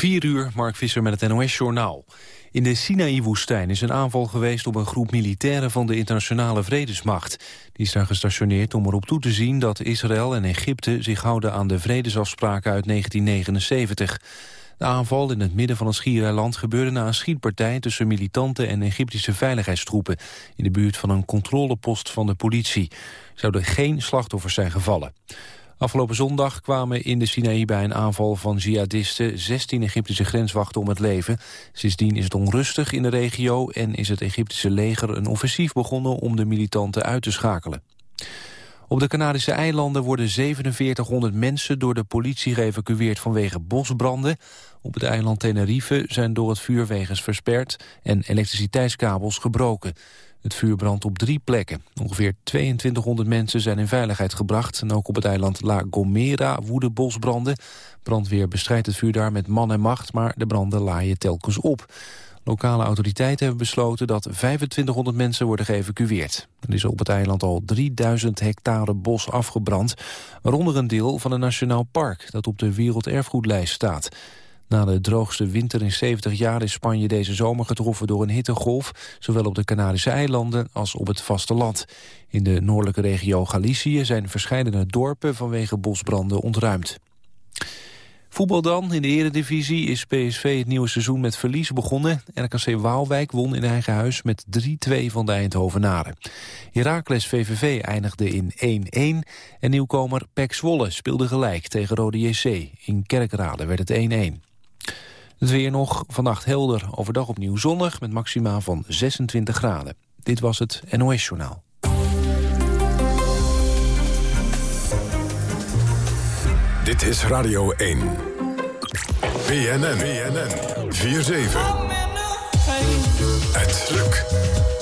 4 uur, Mark Visser met het NOS-journaal. In de Sinaï-woestijn is een aanval geweest op een groep militairen van de internationale vredesmacht. Die is daar gestationeerd om erop toe te zien dat Israël en Egypte zich houden aan de vredesafspraken uit 1979. De aanval in het midden van het Schiereiland gebeurde na een schietpartij tussen militanten en Egyptische veiligheidstroepen in de buurt van een controlepost van de politie. Zouden geen slachtoffers zijn gevallen. Afgelopen zondag kwamen in de Sinaï bij een aanval van jihadisten 16 Egyptische grenswachten om het leven. Sindsdien is het onrustig in de regio en is het Egyptische leger een offensief begonnen om de militanten uit te schakelen. Op de Canarische eilanden worden 4700 mensen door de politie geëvacueerd vanwege bosbranden. Op het eiland Tenerife zijn door het vuurwegens versperd en elektriciteitskabels gebroken. Het vuur brandt op drie plekken. Ongeveer 2200 mensen zijn in veiligheid gebracht. En ook op het eiland La Gomera woeden bosbranden. Brandweer bestrijdt het vuur daar met man en macht... maar de branden laaien telkens op. Lokale autoriteiten hebben besloten dat 2500 mensen worden geëvacueerd. Er is op het eiland al 3000 hectare bos afgebrand... waaronder een deel van een nationaal park dat op de werelderfgoedlijst staat. Na de droogste winter in 70 jaar is Spanje deze zomer getroffen door een hittegolf, zowel op de Canarische eilanden als op het vasteland. In de noordelijke regio Galicië zijn verschillende dorpen vanwege bosbranden ontruimd. Voetbal dan. In de eredivisie is PSV het nieuwe seizoen met verlies begonnen. RKC Waalwijk won in eigen huis met 3-2 van de Eindhovenaren. Heracles VVV eindigde in 1-1 en nieuwkomer Pek Zwolle speelde gelijk tegen Rode JC. In Kerkrade werd het 1-1. Het weer nog, vannacht helder, overdag opnieuw zonnig... met maxima van 26 graden. Dit was het NOS Journaal. Dit is Radio 1. BNN, BNN, 4-7. Het lukt.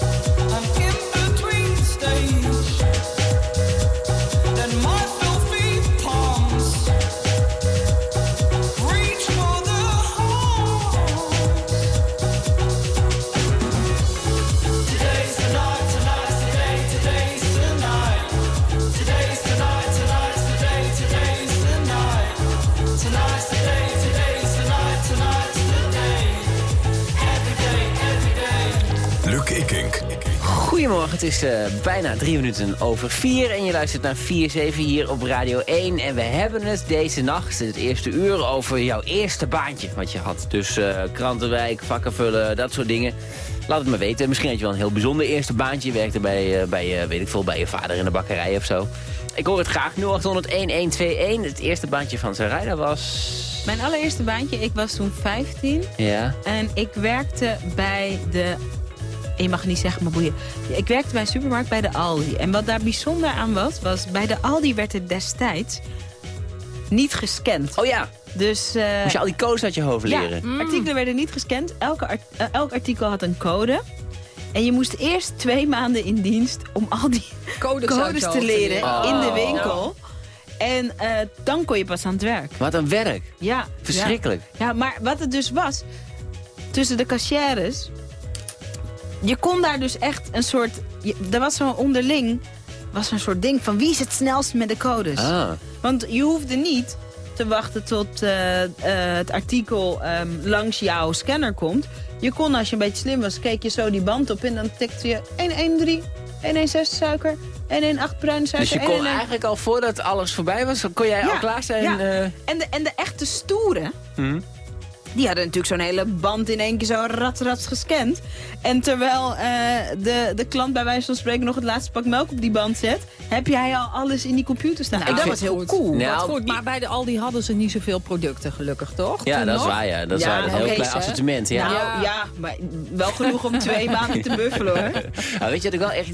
Het is uh, bijna drie minuten over vier en je luistert naar 4-7 hier op Radio 1. En we hebben het deze nacht, het eerste uur, over jouw eerste baantje wat je had. Dus uh, krantenwijk, vakken vullen, dat soort dingen. Laat het me weten. Misschien had je wel een heel bijzonder eerste baantje. Je werkte bij, uh, bij, weet ik veel, bij je vader in de bakkerij of zo. Ik hoor het graag. 0800-1121. Het eerste baantje van Sarayda was... Mijn allereerste baantje, ik was toen 15. Ja. En ik werkte bij de je mag niet zeggen, maar boeien. Ik werkte bij een supermarkt bij de Aldi. En wat daar bijzonder aan was, was bij de Aldi werd het destijds niet gescand. Oh ja. Dus, uh, Moest je al die codes uit je hoofd leren? Ja, mm. artikelen werden niet gescand. Elke art uh, elk artikel had een code. En je moest eerst twee maanden in dienst om al die codes, codes te leren oh. in de winkel. En uh, dan kon je pas aan het werk. Wat een werk. Ja. Verschrikkelijk. Ja, ja maar wat het dus was... Tussen de cashiers je kon daar dus echt een soort... Je, er was zo'n onderling was een soort ding van wie is het snelst met de codes. Ah. Want je hoefde niet te wachten tot uh, uh, het artikel um, langs jouw scanner komt. Je kon, als je een beetje slim was, keek je zo die band op... en dan tikte je 113, 116 suiker, 118 bruine suiker. Dus je kon eigenlijk al voordat alles voorbij was, kon jij ja, al klaar zijn? Ja. Uh... En, de, en de echte stoere... Hmm. Die hadden natuurlijk zo'n hele band in één keer zo rat gescand. En terwijl uh, de, de klant bij wijze van spreken nog het laatste pak melk op die band zet... heb jij al alles in die computer staan. Nou, en dat was heel goed. cool. Nou, goed, maar bij de Aldi hadden ze niet zoveel producten, gelukkig, toch? Ja, Toen dat nog? is waar, ja. Dat is Ja, waar. Een heel klein assortiment, ja. Nou, Ja. ja. maar wel genoeg om twee maanden te buffelen, hoor. Nou, weet je wat ik wel echt...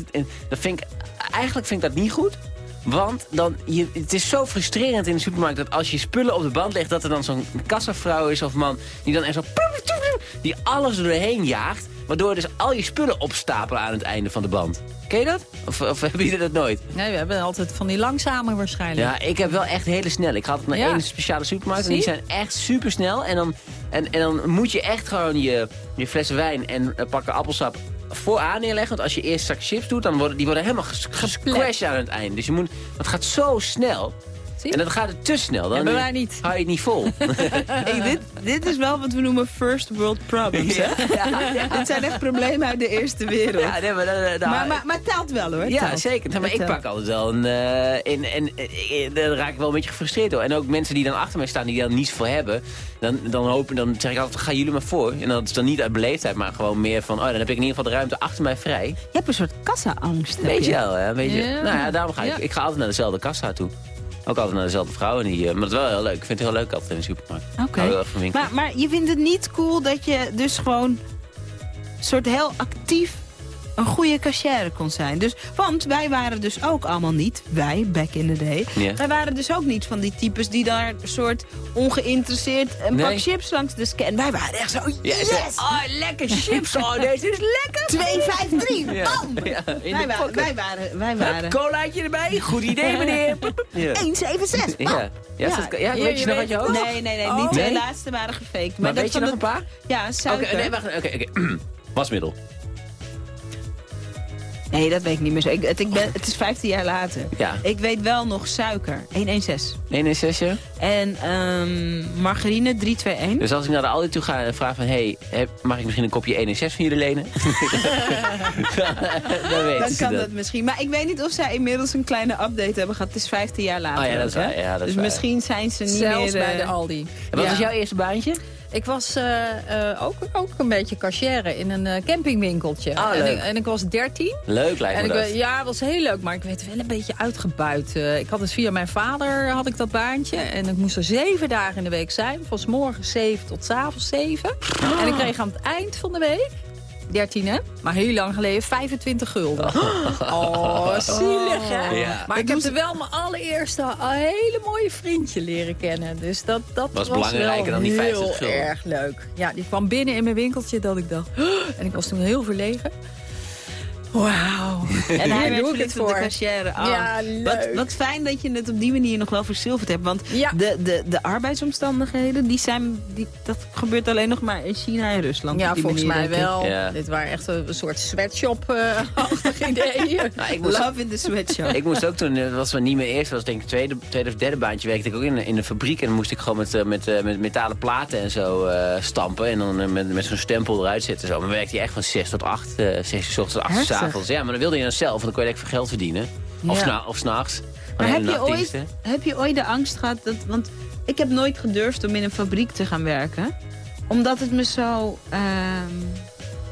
Dat vind ik, eigenlijk vind ik dat niet goed. Want dan, je, het is zo frustrerend in de supermarkt dat als je spullen op de band legt... dat er dan zo'n kassavrouw is of man die dan echt zo... die alles er doorheen jaagt... waardoor dus al je spullen opstapelen aan het einde van de band. Ken je dat? Of, of hebben jullie dat nooit? Nee, we hebben altijd van die langzame waarschijnlijk. Ja, ik heb wel echt hele snelle. Ik ga altijd naar Ja. één speciale supermarkt en die zijn echt super snel. En dan, en, en dan moet je echt gewoon je, je flessen wijn en uh, pakken appelsap vooraan neerleggen. Want als je eerst straks chips doet, dan worden die worden helemaal ges- gesquashed aan het einde. Dus je moet, het gaat zo snel. Zie? En dan gaat het te snel. Dan Hebben wij niet. hou je het niet vol. Hey, dit, dit is wel wat we noemen first world problems, hè? Dit zijn echt problemen uit de Eerste Wereld. ja, nee, maar, dan- dan- maar, maar, maar het telt wel, hoor. Ja, telt. zeker. Maar Het ik pak altijd wel een... in, en eh, daar raak ik wel een beetje gefrustreerd door. En ook mensen die dan achter mij staan, die daar niets voor hebben. Dan, dan, hopen, dan zeg ik altijd, gaan jullie maar voor. En dat is dan niet uit beleefdheid, maar gewoon meer van... Oh, dan heb ik in ieder geval de ruimte achter mij vrij. Je hebt een soort kassa-angst. Weet je wel, hè? Weet je? Ja. Nou ja, daarom ga ik... Ja. Ik ga altijd naar dezelfde kassa toe. Ook altijd naar dezelfde vrouw. En die, eh, maar dat is wel heel leuk. Ik vind het heel leuk altijd in de supermarkt. Oké. Maar, maar je vindt het niet cool dat je dus gewoon soort heel actief een goede cashier kon zijn. Dus, want wij waren dus ook allemaal niet, wij, back in the day... Ja. wij waren dus ook niet van die types die daar soort ongeïnteresseerd een Nee. pak chips langs de scan... Wij waren echt zo, Ja, yes! Oh, lekker chips. Oh, deze is lekker. 2, 5, 3, Ja. bam! Ja, in Wij, de wa pocket. wij waren, wij Hup, waren Colaatje erbij. Goed idee, meneer. Ja. 1, 7, 6, bam! Ja, ja, dat- ja weet je je nog uit je hoofd? Nee, nee, nee, die Oh. Nee? laatste waren gefaked. Maar dat weet je van nog de- een paar? Ja, suiker. Oké, nee, wacht. Oké, oké. Wasmiddel. Nee, dat weet ik niet meer zo. Ik, het, ik ben, het is 15 jaar later. Ja. Ik weet wel nog suiker, 116. 1 en 6 En ehm, margarine, 321. Dus als ik naar de Aldi toe ga en vraag van... Hey, heb- mag ik misschien een kopje 1 en 6 van jullie lenen? dan weten Dan ze kan dat. dat misschien. Maar ik weet niet of zij inmiddels een kleine update hebben gehad. Het is 15 jaar later. Oh ja, dat is waar. Ja, dat is dus waar. misschien zijn ze niet Zelfs meer... bij eh, de Aldi. En wat Ja. was jouw eerste baantje? Ik was eh, eh, ook, ook een beetje cashier in een eh, campingwinkeltje. Ah, en, ik, en ik was 13. Leuk lijkt En me ik, dat. ja, het was heel leuk, maar ik werd wel een beetje uitgebuit. Ik had het via mijn vader, had ik dat baantje. En ik moest er zeven dagen in de week zijn. Van 's morgens zeven tot 's avonds zeven. En ik kreeg aan het eind van de week, 13 hè, maar heel lang geleden, 25 gulden. Oh, zielig hè. Ja. Maar ik heb er wel mijn allereerste hele mooie vriendje leren kennen. Dus dat, dat Was was, belangrijker wel dan die 50 heel gulden. erg leuk. Ja, die kwam binnen in mijn winkeltje dat ik dacht... En ik was toen heel verlegen. Wauw. En hij werd doe ik verliefd het op de voor. cashier. Oh, Ja, Wat, leuk. wat fijn dat je het op die manier nog wel verzilverd hebt. Want Ja. de, de, de arbeidsomstandigheden, die zijn, die, dat gebeurt alleen nog maar in China en Rusland. Ja, volgens manier, mij wel. Ja. Dit waren echt een, een soort sweatshop-achtig idee. Nou, ik moest Love in the sweatshop. Ik moest ook toen, eh, dat was wel niet mijn eerste, was denk ik tweede, tweede of derde baantje, werkte ik ook in, in de fabriek. En dan moest ik gewoon met, eh, met, eh, met metalen platen en zo eh, stampen. En dan met, met zo'n stempel eruit zetten. Zo. Maar dan werkte je echt van 6 tot 8, eh 6 uur 's ochtends tot 8 uur 's Ja, maar dan wilde je dan zelf, want dan kon je lekker veel geld verdienen. Of, Ja. sna of s'nachts. Maar heb je, ooit, heb je ooit de angst gehad dat... Want ik heb nooit gedurfd om in een fabriek te gaan werken. Omdat het me zo... ehm,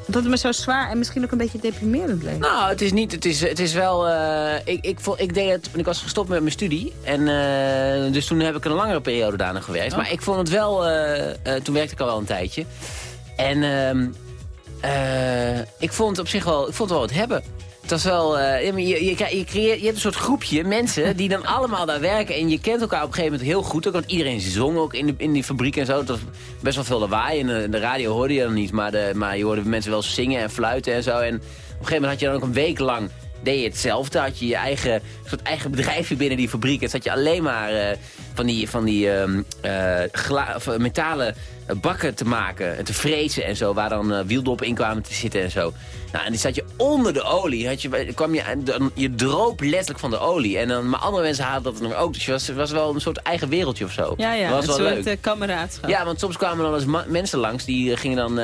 dat het me zo zwaar en misschien ook een beetje deprimerend leek. Nou, het is niet. Het is, het is wel. eh, ik, ik, ik deed het. Ik was gestopt met mijn studie. En eh, dus toen heb ik een langere periode daarna gewerkt. Maar ik vond het wel. eh, toen werkte ik al wel een tijdje. En eh, ik vond het op zich wel. Ik vond het wel wat hebben. Het was wel. eh, je, je, je, creëert, je hebt een soort groepje mensen die dan allemaal daar werken. En je kent elkaar op een gegeven moment heel goed. Ook, want iedereen zong ook in, de, in die fabriek en zo. Het was best wel veel lawaai. En eh, de radio hoorde je dan niet. Maar, de, maar je hoorde mensen wel zingen en fluiten en zo. En op een gegeven moment had je dan ook een week lang deed je hetzelfde. Had je je eigen, soort eigen bedrijfje binnen die fabriek. En zat je alleen maar van die, van die eh, metalen bakken te maken. En te frezen en zo. Waar dan eh, wieldoppen in kwamen te zitten en zo. Nou, en die zat je onder de olie. Had je, kwam je, dan- je droop letterlijk van de olie. En dan, maar andere mensen haalden dat nog ook. Dus je was, was wel een soort eigen wereldje of zo. Ja, ja, was een wel soort leuk. kameraadschap. Ja, want soms kwamen dan eens mensen langs, die gingen dan,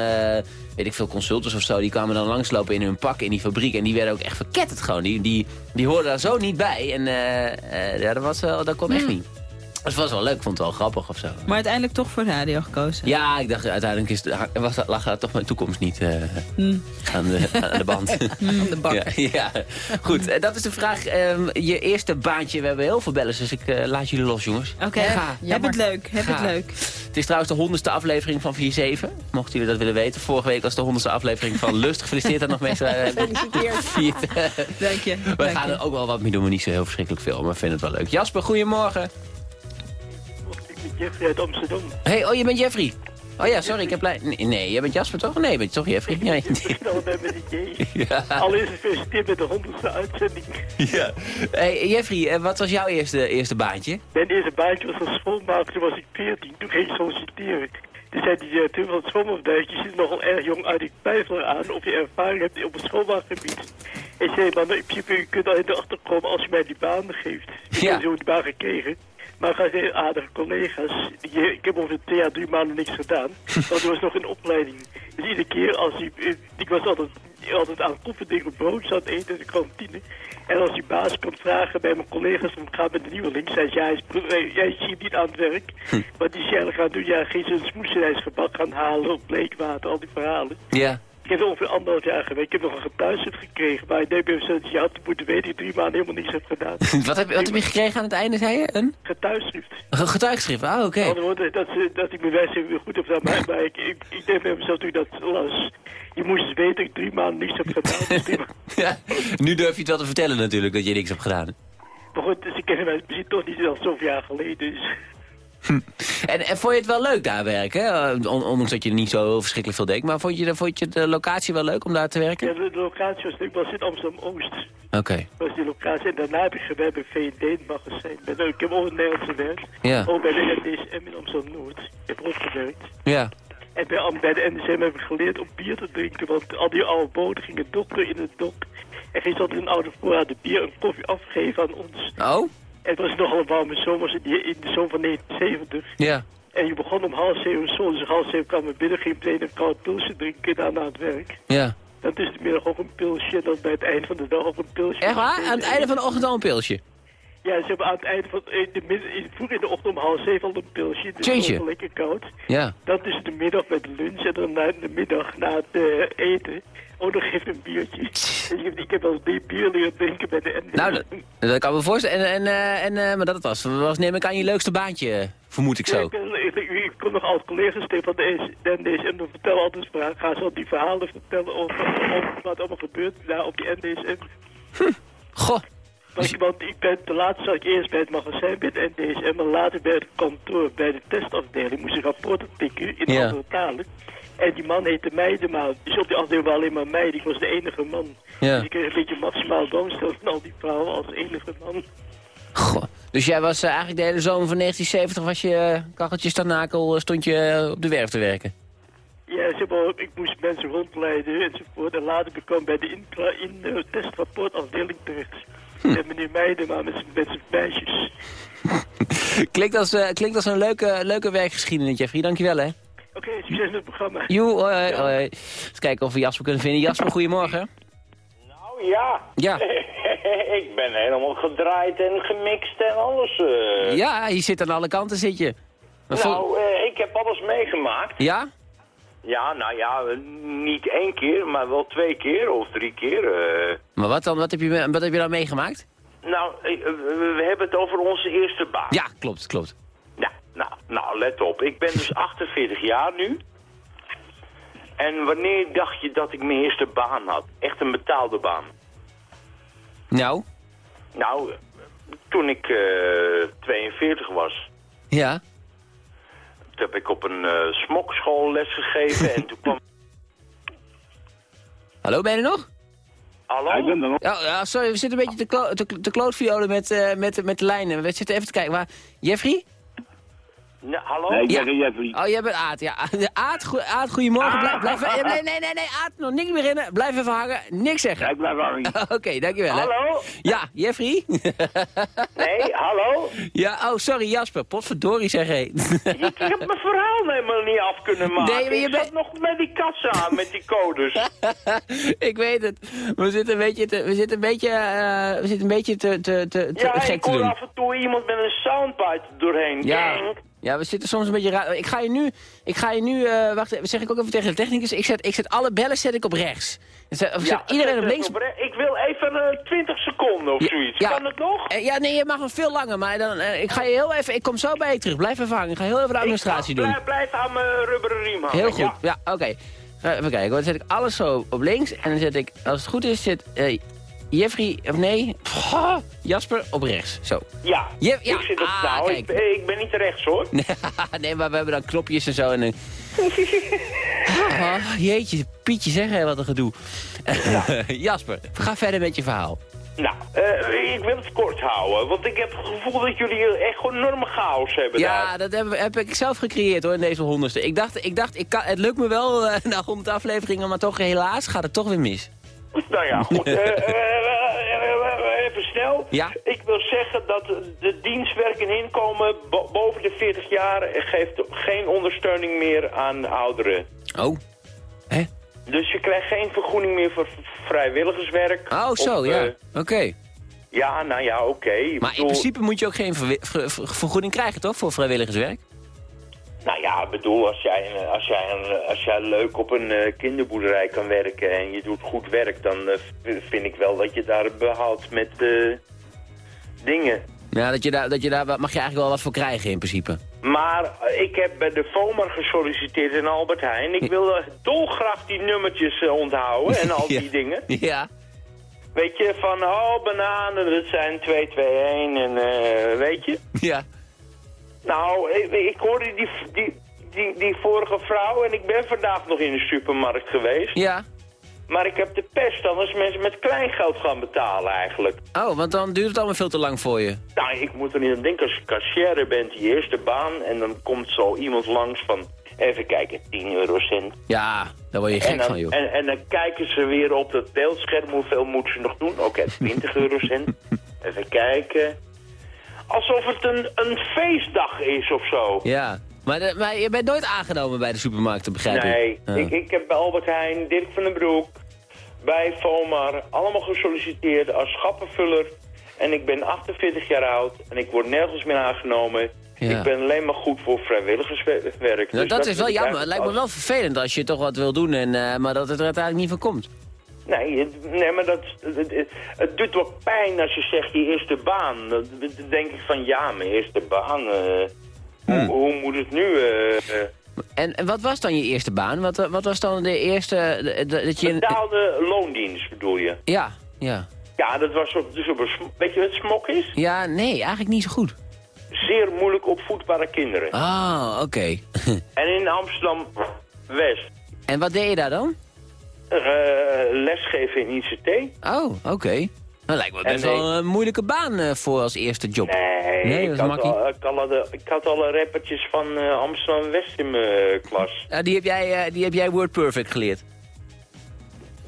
weet ik veel, consultants of zo, die kwamen dan langslopen in hun pak in die fabriek en die werden ook echt verketterd gewoon. Die, die, die hoorden daar zo niet bij en eh, ja, dat, was, wel dat kwam echt niet. Dat was wel leuk, ik vond het wel grappig of zo. Maar uiteindelijk toch voor radio gekozen. Ja, ik dacht uiteindelijk is was, lag daar toch mijn toekomst niet eh, Hmm. aan, de, aan de band. Aan de bak. Ja, ja, goed. eh, dat is de vraag. Ehm, je eerste baantje. We hebben heel veel bellers, dus ik eh, laat jullie los, jongens. Oké, Ga. heb het leuk, heb Ga. het leuk. Het is trouwens de honderdste aflevering van 4-7. Mochten jullie dat willen weten. Vorige week was de honderdste aflevering van Lust. Gefeliciteerd daar nog mee. Gefeliciteerd. Dank je. We dank gaan je. er ook wel wat mee doen, maar niet zo heel verschrikkelijk veel. Maar we vinden het wel leuk. Jasper, goedemorgen. Ik ben Jeffrey uit Amsterdam. Hey, oh, je bent Jeffrey. Oh ja, sorry, ik heb blij... Nee, nee, jij bent Jasper toch? Nee, je bent toch Jeffrey? Ja, Snel bij met die J. Allereerst gefeliciteerd met de honderdste uitzending. ja. Hey, Jeffrey, eh, wat was jouw eerste, eerste baantje? Mijn eerste baantje was als schoonmaker, toen was ik 14. Toen ging ik solliciteren. Toen zei die directeur van het schoonmaakbedrijf, je ziet er nogal erg jong uit. Ik twijfel eraan of je ervaring hebt op het schoonmaakgebied. Ik zei, maar je, je kunt al in de achterkomen als je mij die baan geeft. Ik Ja. heb zo die baan gekregen. Maar ik had heel aardige collega's. Die, ik heb ongeveer twee jaar, drie maanden niks gedaan. Want er was nog een opleiding. Dus iedere keer als ik... eh, Ik was altijd, altijd aan koffiedingen brood zat eten in de kantine. En als die baas komt vragen bij mijn collega's om het gaat met de nieuweling, zei ze, ja, hij eh, jij hier niet aan het werk. Wat die Shell gaan doen, ja, geen zo'n smoesenijsgebak gaan halen op bleekwater, al die verhalen. Ja. Ik heb er ongeveer anderhalf jaar gewerkt. Ik heb nog een getuigschrift gekregen. Maar ik denk dat je had moeten weten dat ik drie maanden helemaal niks heb gedaan. Wat heb, je- wat heb je gekregen aan het einde, zei je? Een, Getuigschrift. een getuigschrift, ah, oké. Woorden, dat, ze, dat ik bewijs heb weer goed heb gedaan. Maar, maar ik, ik, ik denk bij mezelf toen ik dat las. Je moest eens weten dat ik drie maanden niks heb gedaan. Dus Ja, nu durf je het wel te vertellen natuurlijk, dat je niks hebt gedaan. maar goed, dus ik ken hem misschien toch niet al zoveel jaar geleden. Dus. En, en vond je het wel leuk daar werken? Eh, on- ondanks dat je er niet zo verschrikkelijk veel deed. Maar vond je, de- vond je de locatie wel leuk om daar te werken? Ja, de, locatie was ik was in Amsterdam-Oost. Oké, was die locatie. En daarna heb ik gewerkt bij V&D in het magazijn. Ben, ik heb ook in Nederland gewerkt. Ja. Ook bij de NDSM in Amsterdam-Noord. Ik heb ook gewerkt. ja. En bij, de NDSM heb ik geleerd om bier te drinken. Want al die oude boten gingen dokken in het dok. En ging altijd een oude voorraad de bier en koffie afgeven aan ons. Oh? En het was nogal warme zomer in de- zomer van 1970. Ja. En je begon om half zeven zon. Dus half zeven kwam we binnen, ging meteen een koud pilsje drinken daarna aan het werk. Ja. Dan tussen de middag ook een pilsje en dan bij het eind van de dag ook een pilsje. Echt waar? Aan het einde van de ochtend al een pilsje? Ja, ze hebben aan het einde van in de middag, in, vroeg in de ochtend om half zeven al een pilsje. Dus Jeetje. het was lekker koud. Ja. Dan tussen de middag met lunch en dan na de middag na het eh, eten ook nog even een biertje. Ik, heb, al drie bier leren drinken bij de NDS. Nou, dat, dat kan me voorstellen. En, en, eh, en, eh, maar dat was, was neem ik aan je leukste baantje, vermoed ik Ja, zo. ik, ik, ik, ik kom nog altijd collega's tegen van de NDS en dan vertellen altijd vragen. Gaan ze al die verhalen vertellen over, over wat allemaal gebeurt daar op die NDSM. Goh. Want, want ik ben, te laat zat ik eerst bij het magazijn bij het NDSM en later bij het kantoor, bij de testafdeling. Moest ik rapporten tikken in Ja. andere talen. En die man heette Meidema. Dus op die afdeling waren alleen maar meiden. Ik was de enige man. Ja. Dus ik kreeg een beetje maximaal dwangstelling van al die vrouwen als enige man. Goh. Dus jij was eh, eigenlijk de hele zomer van 1970 was je uh, kacheltjes nakel, eh, stond je op de werf te werken? Ja, zeg maar, ik moest mensen rondleiden enzovoort. En later kwam ik bij de in, de testrapportafdeling terecht. En meneer Meidema met zijn met zijn meisjes. klinkt, als, klinkt als een leuke, leuke werkgeschiedenis, Jeffrey. Dankjewel, hè. Oké, succes met het programma. Joe, hoi, hoi. Eens kijken of we Jasper kunnen vinden. Jasper, goedemorgen. Nou ja. Ja. ik ben helemaal gedraaid en gemixt en alles. eh. Ja, je zit aan alle kanten, zit je. Maar Nou, eh, ik heb alles meegemaakt. Ja? Ja, nou ja, niet één keer, maar wel twee keer of drie keer. eh. Maar wat dan? Wat heb je, wat heb je dan meegemaakt? Nou, we we hebben het over onze eerste baan. Ja, klopt, klopt. Ja, nou, nou, let op. Ik ben dus 48 jaar nu. En wanneer dacht je dat ik mijn eerste baan had? Echt een betaalde baan. Nou? Nou, eh, toen ik eh 42 was. Ja? Toen heb ik op een eh smokschool les gegeven en toen kwam... Hallo, ben je er nog? Hallo? Ja, ja sorry, we zitten een beetje te, klo te, te klootviolen met, eh, met, met de lijnen. We zitten even te kijken. Maar, Jeffrey? Ja, hallo? Nee, ik Ja. ben Jeffrey. Oh, jij bent Aad. Ja, Aad, goe- Aad goedemorgen. Blijf, blijf, eh, nee, nee, nee, nee, Aad, nog niks meer in. Blijf even hangen. Niks Ja, zeggen. ik blijf hangen. Oké, dankjewel. hè. Hallo? Ja, Jeffrey? Nee, hallo? ja, oh, sorry, Jasper. Potverdorie, zeg hé. Ik heb mijn verhaal helemaal niet af kunnen maken. Nee, maar je ik zat nog met die kassa, met die codes. ik weet het. We zitten een beetje te, we zitten een beetje, eh, we zitten een beetje te, te, te, te ja, gek ik te hoor doen. af en toe iemand met een soundbite doorheen. Ja. Ja, we zitten soms een beetje raar. Ik ga je nu, ik ga je nu, eh, wacht, zeg ik ook even tegen de technicus. Ik zet, ik zet alle bellen zet ik op rechts. Of Ja, zet iedereen op links. Ik wil even eh, 20 seconden of Ja, zoiets. ja. Kan het nog? Eh, ja, nee, je mag nog veel langer, maar dan, ik ga je heel even, ik kom zo bij je terug. Blijf even hangen. Ik ga heel even de administratie ik doen. blijf, blijf aan mijn rubberen riem hangen. Heel goed, Ja. oké. Even kijken, dan zet ik alles zo op links. En dan zet ik, als het goed is, zit Jeffrey, of nee, Jasper op rechts. Zo. Ja, Je- ja, ik zit op ah, nou, ik, ben- ik ben niet rechts hoor. nee, maar we hebben dan knopjes en zo. En, dan- oh, jeetje, Pietje, zeg hé, wat een gedoe. Jasper, ga verder met je verhaal. Nou, eh, ik wil het kort houden, want ik heb het gevoel dat jullie echt gewoon enorme chaos hebben daar. Ja, dat heb, heb ik zelf gecreëerd hoor, in deze honderdste. Ik dacht, ik dacht ik kan, het lukt me wel eh, na honderd afleveringen, maar toch helaas gaat het toch weer mis. Nou ja, goed. eh, eh, eh, even snel. Ja. Ik wil zeggen dat de dienstwerk en inkomen bo- boven de 40 jaar geeft geen ondersteuning meer aan ouderen. Oh. Hè? Dus je krijgt geen vergoeding meer voor vrijwilligerswerk. Oh, zo, Of, ja. Oké. ja, nou ja, oké. Maar in principe moet je ook geen verwi- ver- ver- vergoeding krijgen, toch? Voor vrijwilligerswerk? Nou ja, ik bedoel, als jij, als jij, als jij leuk op een eh, kinderboerderij kan werken en je doet goed werk, dan eh, vind ik wel dat je daar behoudt met eh, dingen. Ja, dat je daar, dat je daar mag je eigenlijk wel wat voor krijgen in principe. Maar ik heb bij de FOMAR gesolliciteerd in Albert Heijn. Ik wilde dolgraag die nummertjes onthouden en al Ja. die dingen. Ja. Weet je, van oh, bananen, dat zijn 221 en weet je. Ja. Nou, ik, ik hoorde die, die, die, die vorige vrouw en ik ben vandaag nog in de supermarkt geweest. Ja. Maar ik heb de pest dan als mensen met kleingeld gaan betalen eigenlijk. Oh, want dan duurt het allemaal veel te lang voor je. Nou, ik moet er niet aan denken als je cashier bent, die eerste baan. En dan komt zo iemand langs van, even kijken, 10 eurocent. Ja, daar word je gek dan, van, joh. en, en dan kijken ze weer op dat beeldscherm, hoeveel moeten ze nog doen? Oké, 20 eurocent. Even kijken. Alsof het een, een feestdag is of zo. Ja. Maar, de- maar je bent nooit aangenomen bij de supermarkten, begrijp Nee, ik? Ja. ik, ik heb bij Albert Heijn, Dirk van den Broek, bij FOMAR, allemaal gesolliciteerd als schappenvuller. En ik ben 48 jaar oud en ik word nergens meer aangenomen. Ja. Ik ben alleen maar goed voor vrijwilligerswerk. Nou, Dus dat is wel jammer. Het lijkt me wel vervelend als je toch wat wil doen, en, eh, maar dat het er uiteindelijk niet van komt. Nee, nee maar dat, het, het, doet wel pijn als je zegt je eerste baan. Dan denk ik van ja, mijn eerste baan. eh, Hmm. hoe, hoe moet het nu? eh, eh, En, en wat was dan je eerste baan? Wat, wat was dan de eerste... dat je... betaalde loondienst bedoel je? Ja, ja. Ja, dat was op, dus op een, weet je wat smok is? Ja, nee, eigenlijk niet zo goed. zeer moeilijk opvoedbare kinderen. Ah, oké. En in Amsterdam-West en wat deed je daar dan? Eh, lesgeven in ICT. Oh, oké. Dat lijkt me En best nee. wel een moeilijke baan eh, voor als eerste job. Nee, Nee, ik, dat had al, ik, had al de- ik had alle rappertjes van eh, Amsterdam-West in mijn klas. Ja, die, heb jij, eh, die heb jij Word Perfect geleerd.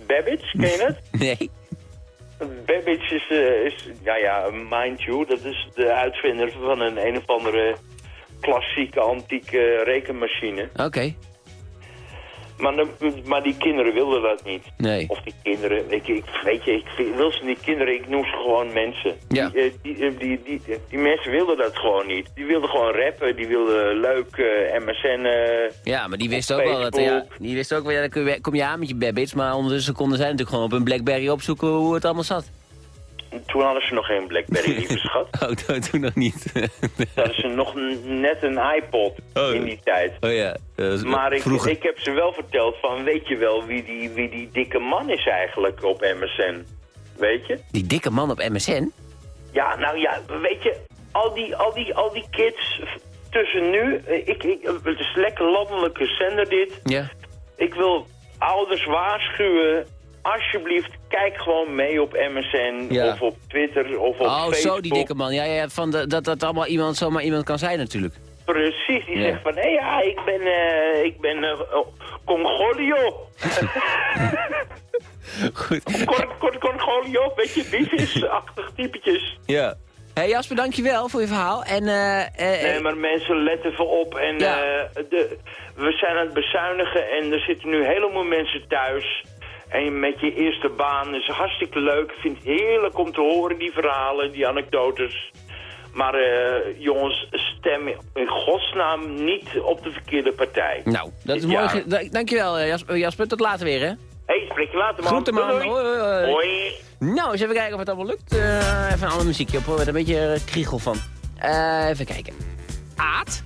Babbage, ken je het? Nee. Babbage is, is, ja ja, mind you, dat is de uitvinder van een een of andere klassieke, antieke rekenmachine. Oké. Maar, maar die kinderen wilden dat niet. Nee. Of die kinderen, ik, ik, weet je, ik wil ze niet kinderen, ik noem ze gewoon mensen. Ja. Die, eh, die, eh, die, die, die mensen wilden dat gewoon niet. Die wilden gewoon rappen, die wilden leuk eh, MSN. Ja, maar die wisten ook wel dat... Ja, die wisten ook wel, ja, dan kom je aan met je babbits, maar ondertussen konden zij natuurlijk gewoon op hun Blackberry opzoeken hoe het allemaal zat. Toen hadden ze nog geen Blackberry, lieve schat. Oh, toen, nog niet. Toen hadden ze nog net een iPod Oh. in die tijd. oh ja, Maar ik, vroeger. ik heb ze wel verteld van, weet je wel wie die, wie die dikke man is eigenlijk op MSN? Weet je? Die dikke man op MSN? Ja, nou ja, weet je, al die, al die, al die kids tussen nu, eh, ik, ik, het is lekker landelijke zender dit. Ja. Ik wil ouders waarschuwen, alsjeblieft, kijk gewoon mee op MSN Ja. of op Twitter of op Oh, Facebook. zo, die dikke man. Ja, ja, van de, dat dat allemaal iemand, zomaar iemand kan zijn natuurlijk. Precies, die Ja. zegt van, hé ja, ik ben, eh ik ben oh, Congolio. Goed. Con, con, Congolio, weet je, business-achtig typetjes. Ja. Hey Jasper, dankjewel voor je verhaal. En, eh, Nee, maar mensen, let even op. En, Ja. de, we zijn aan het bezuinigen en er zitten nu helemaal mensen thuis. En met je eerste baan is hartstikke leuk. Ik vind het heerlijk om te horen, die verhalen, die anekdotes. Maar eh, jongens, stem in godsnaam niet op de verkeerde partij. nou, dat is Ja. mooi. da- Dankjewel eh, Jasper, Jasper. Tot later weer, hè? Hé, hey, spreek je later, man. Groeten, man. Doei, Hoi, hoi, hoi. Hoi. Nou, eens even kijken of het allemaal lukt. Eh, even een ander muziekje op, hoor. Met een beetje eh, kriegel van. Eh, even kijken. Aad?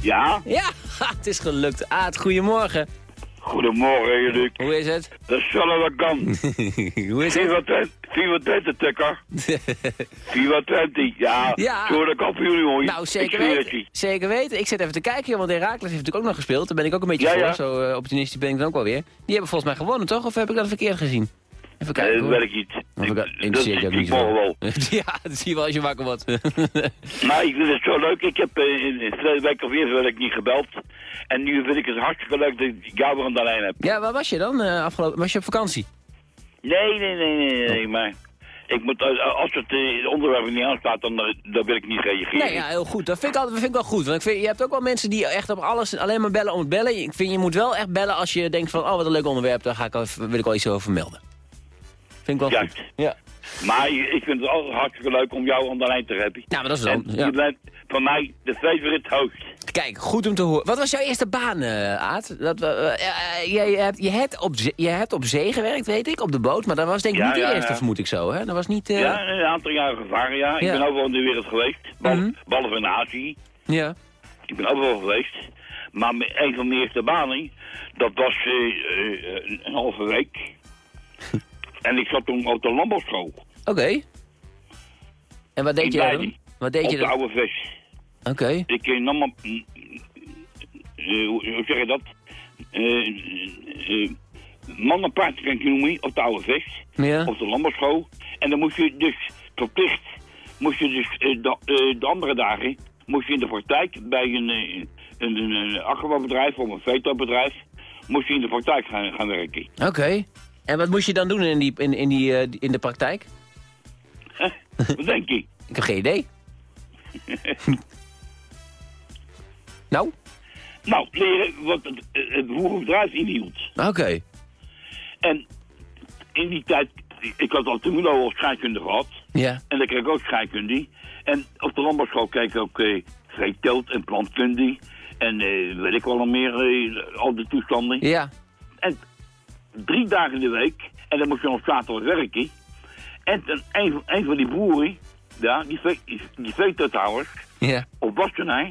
Ja, Ja, het is gelukt. Aad, goedemorgen. Goedemorgen jullie. Hoe is het? Dat is wel kan. Hoe is het? 24 24 tikker. 24, ja. Ja. Zo voor jullie hoor. Nou, zeker weten. Zeker weten. Ik zit even te kijken, joh, want Herakles heeft natuurlijk ook nog gespeeld. Daar ben ik ook een beetje Ja, voor. ja. Zo opportunistisch ben ik dan ook wel weer. Die hebben volgens mij gewonnen, toch? Of heb ik dat verkeerd gezien? Even kijken, dat ik niet. Ik, dat ik niet wel. ja, dat zie je wel als je wakker wordt. Maar ik vind het zo leuk. Ik heb eh, in in verleden week of eerst werd ik niet gebeld. En nu vind ik het hartstikke leuk dat ik jou aan de lijn heb. ja, waar was je dan? eh, afgelopen? Was je op vakantie? Nee, nee, nee, nee, nee. Maar Ik moet, eh, als het onderwerp niet aanstaat, dan, dan wil ik niet reageren. Nee, ja, heel goed. Dat vind ik, altijd, vind ik wel goed. Want ik vind, je hebt ook wel mensen die echt op alles alleen maar bellen om het bellen. Ik vind, je moet wel echt bellen als je denkt van, oh, wat een leuk onderwerp. Daar ga ik, wil ik wel iets over melden. Vind ik wel Juist. goed. Ja. Maar ik vind het altijd hartstikke leuk om jou aan de lijn te hebben. ja, maar dat is dan... je bent van mij de favorite host. Kijk, goed om te horen. Wat was jouw eerste baan, eh Aad? Dat, eh, eh, eh, je, je, hebt, je, hebt op zee, je hebt op zee gewerkt, weet ik, op de boot. Maar dat was denk ik Ja, niet de eerste, ja. vermoed ik zo, hè? Dat was niet... Ja, een aantal jaren gevaren, ja. Ik ben overal in de wereld geweest. Behalve, Mhm. behalve in Azië. ja. Ik ben overal geweest. Maar een van mijn eerste banen, dat was een halve week. en ik zat toen op de landbouwschool. Oké. En wat deed je dan? Wat deed op je de dan? oude vis. Oké. Ik eh, nam op... eh, hoe, hoe zeg je dat? Kan ik noemen op de oude vis. Ja. Op de landbouwschool. En dan moest je dus verplicht... Moest je dus de, de andere dagen... Moest je in de praktijk bij een, een, een, een akkerbouwbedrijf of een veeteelbedrijf... Moest je in de praktijk gaan, gaan werken. Oké. En wat moest je dan doen in, die, in, in, die, eh, in de praktijk? Wat denk je? Ik heb geen idee. nou? Nou, leren wat het, eh, het boerenbedrijf inhield. Oké. En in die tijd... Ik had al toen al scheikunde gehad. Ja. En dan kreeg ik ook scheikunde. En op de landbouwschool kreeg ik ook eh en plantkunde. En eh, weet ik wel nog meer, eh, al die toestanden. Ja. En drie dagen in de week. En dan moest je nog zaterdag werken. En een, van- een van die boeren, ja, die, die, die veeteelthouders, Ja. op Wassenaar,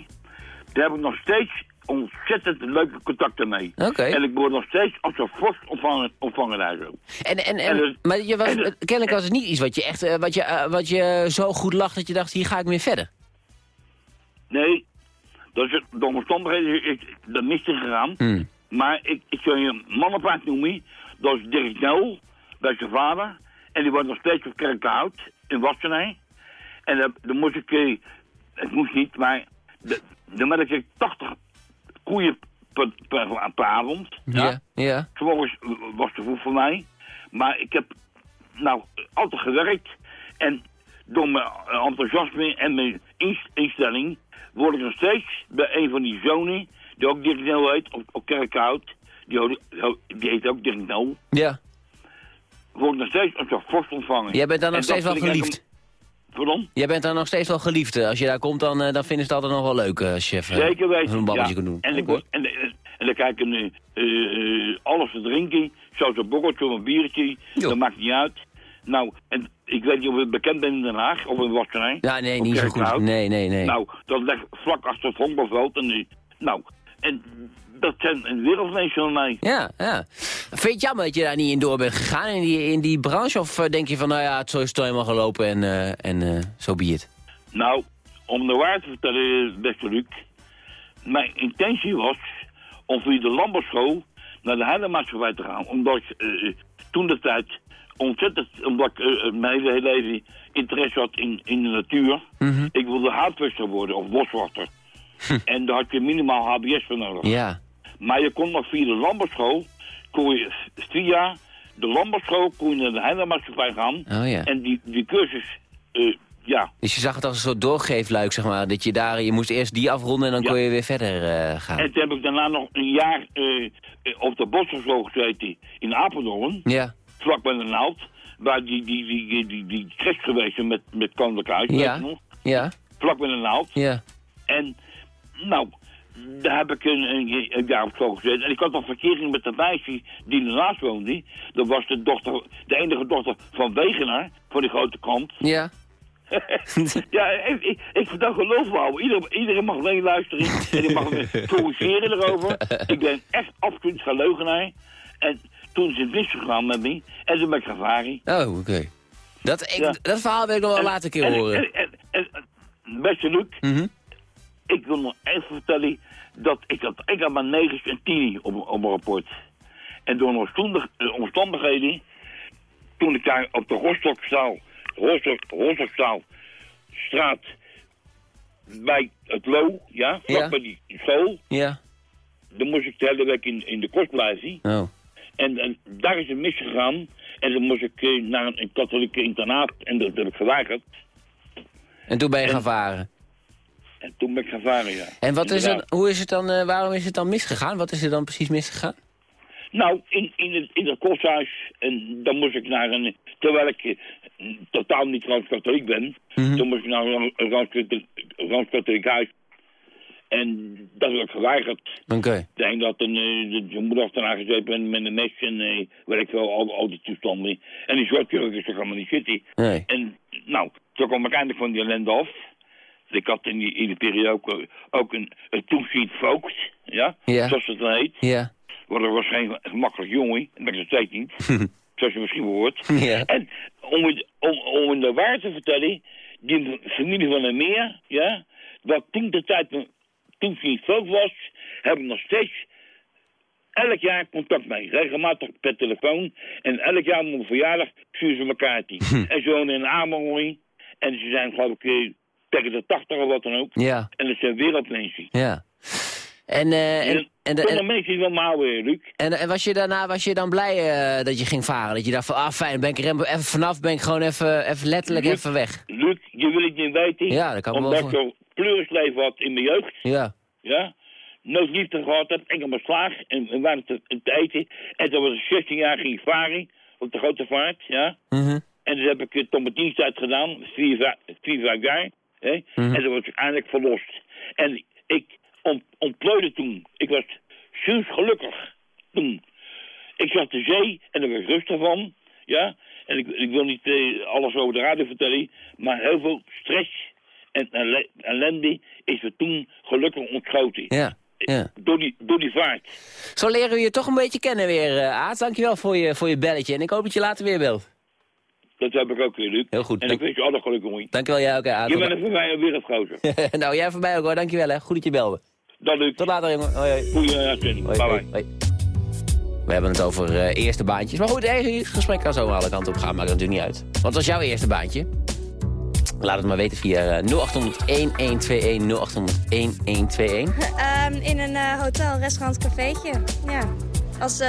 daar heb ik nog steeds ontzettend leuke contacten mee. En ik word nog steeds als een vorst ontvangen, ontvangen daar zo. En, en, en, En het- maar je was, en het- kennelijk was het niet iets wat je echt, eh, wat je, eh, wat je zo goed lag dat je dacht, hier ga ik mee verder. Nee, dat is het, de omstandigheden is is dat mis is gegaan. Hmm. Maar ik, ik zou je een mannenpaard noemen. Dat is Dirk Nel, bij zijn vader. En die wordt nog steeds op Kerkenhout in Wassenaar. En dan, dan moest ik, eh, het moest niet, maar de- dan merk ik 80 koeien per, per, per avond. Ja. Ja. S'morgens was te vroeg voor mij. Maar ik heb nou altijd gewerkt. En door mijn enthousiasme en mijn inst- instelling word ik nog steeds bij een van die zonen, die ook Dirk Nel heet, op, op Kerkhout. Die, ho- die heet ook Dirk Nel. Ja. Word ik nog steeds als een vorst ontvangen. Jij bent dan nog En steeds dat wel geliefd. Pardon? Jij bent dan nog steeds wel geliefd. Eh, Als je daar komt, dan, eh, dan vinden ze het altijd nog wel leuk, eh, chef. Zeker weten. Een babbeltje ja. kan doen. En, ik, en, en, en dan kijk ik een, eh, eh, alles te drinken. Zoals een borreltje of een biertje. Jo. Dat maakt niet uit. Nou, en ik weet niet of je bekend bent in Den Haag of in Wassenaar. Ja, nee, Op niet zo goed. Nee, nee, nee. Nou, dat ligt vlak achter het. En, die- nou, en dat zijn een van mij. Ja, ja. Vind je het jammer dat je daar niet in door bent gegaan in die, in die branche? Of eh, denk je van, nou ja, het zo is het al helemaal gelopen en, eh, en eh, zo be it? Nou, om de waarheid te vertellen, beste Luc. Mijn intentie was om via de landbouwschool naar de heilemaatschappij te gaan. Omdat ik toen de tijd ontzettend, omdat ik mijn hele leven interesse had in, in de natuur. Ik wilde haardwester worden of boswachter. En daar had je minimaal HBS voor nodig. Ja. Maar je kon nog via de landbouwschool, kon je via de landbouwschool kon je naar de heilemaatschappij gaan. Oh ja. En die, die cursus, eh, ja, Dus je zag het als een soort doorgeefluik, zeg maar. Dat je daar, je moest eerst die afronden en dan Ja. kon je weer verder eh, gaan. En toen heb ik daarna nog een jaar eh, op de bossenschool gezeten in Apeldoorn, Ja. vlak bij de Naald. Waar die, die, die, die, die, die geweest met, met Ja. je nog? Ja. Vlak bij de Naald. Ja. En, nou, daar heb ik een, een, een jaar op school gezeten. En ik had nog verkering met een meisje die ernaast woonde. Dat was de, dochter, de enige dochter van Wegener, van die grote krant. Ja. Ja, ik, ik, ik dat geloof wel. Iedereen, iedereen mag alleen luisteren en die mag me corrigeren erover. Ik ben echt absoluut geen leugenaar. En toen is het misgegaan met me en toen ben ik. Oh, oké. Dat, ik, Ja. dat verhaal wil ik nog wel En- later een keer en- horen. En, en, beste Luc, Mhm. Ik wil nog even vertellen dat ik had, ik had maar 9 en 10 op, op mijn rapport. En door omstandig- omstandigheden, toen ik daar op de Rostokzaal, Rostok, Rostokzaal straat bij het Lo, ja, vlak Ja. bij die school, Ja. dan moest ik de hele week in, in de kost blijven. Oh. En, en daar is het misgegaan. En dan moest ik eh, naar een, een katholieke internaat en dat heb ik geweigerd. En toen ben je gaan varen. En toen ben ik gaan varen, ja. En wat is Inderdaad. hoe is het dan, eh, waarom is het dan misgegaan? Wat is er dan precies misgegaan? Nou, in, in, het, in het kosthuis. En dan moest ik naar een... Terwijl ik eh, totaal niet Rooms-Katholiek ben. Mhm. Toen moest ik naar een Rooms-Katholiek huis. En dat heb ik geweigerd. Oké. Ik denk dat een, eh, de, de moeder achterna gezeten met, met een mes en weet ik wel, al, al die toestanden. En die zwartjurk is toch helemaal niet zitten. Nee. En nou, toen kwam ik eindelijk van die ellende af. Ik had in die, in die periode ook, eh, ook een, een toeschiet voogd, ja, Ja. zoals het dan heet. Ja. Want er was geen gemakkelijk jongen, dat ben ik nog steeds niet. zoals je misschien hoort. Ja. En om het, om, om het de waar te vertellen, die familie van de Meer, ja, wat toen de tijd toeschiet voogd was, hebben nog steeds elk jaar contact mee. Regelmatig per telefoon. En elk jaar op mijn verjaardag sturen ze elkaar die. en ze wonen in Amerongen. En ze zijn geloof ik eh, tegen de 80 of wat dan ook. Ja. En dat zijn wereldmensen. Ja. En, eh, en, en, en, mensen die wel maar houden, Luc. en, en was je daarna was je dan blij eh, dat je ging varen? Dat je dacht van, ah fijn, ben ik er even vanaf, ben ik gewoon even, even letterlijk Luc. even weg. Luc, je wil het niet weten. Ja, dat kan ik Omdat wel ik zo'n pleurisleven had in mijn jeugd. Ja. Ja. Nooit liefde gehad heb. Enkel maar slaag. En, en weinig te, te eten. En toen was ik 16 jaar ging ik varen. Op de grote vaart. Ja. Mhm. En dat heb ik het tot mijn diensttijd gedaan, vier, vier, vijf jaar. Hè? Mhm. En toen was ik eindelijk verlost. En ik ont, ontplooide toen. Ik was zuus gelukkig toen. Ik zag de zee en werd ik rustig van. Ja? En ik, ik wil niet eh, alles over de radio vertellen, maar heel veel stress en elle- ellende is me toen gelukkig ontschoten. Ja. Ja. Door, die, door die vaart. Zo leren we je toch een beetje kennen weer, eh Aad. Dankjewel voor je, voor je belletje. En ik hoop dat je later weer belt. Dat heb ik ook weer, Luc. Heel goed. En ik wens je alle geluk om je. Dankjewel jij ook. Je bent er voor mij een wereldgozer. nou, jij voor mij ook hoor. Dankjewel hè. Goed dat je belde. Dat lukt. Tot later, jongen. Hoi, hoi. Goeie uitzending. Hoi, Bye bye. hoi. We hebben het over eh, eerste baantjes. Maar goed, het gesprek kan zo alle kanten op gaan. Maakt natuurlijk niet uit. Wat was jouw eerste baantje? Laat het maar weten via eh, 0800-1121. 0800-1121. Ehm, in een eh, hotel, restaurant, cafeetje. Ja. Als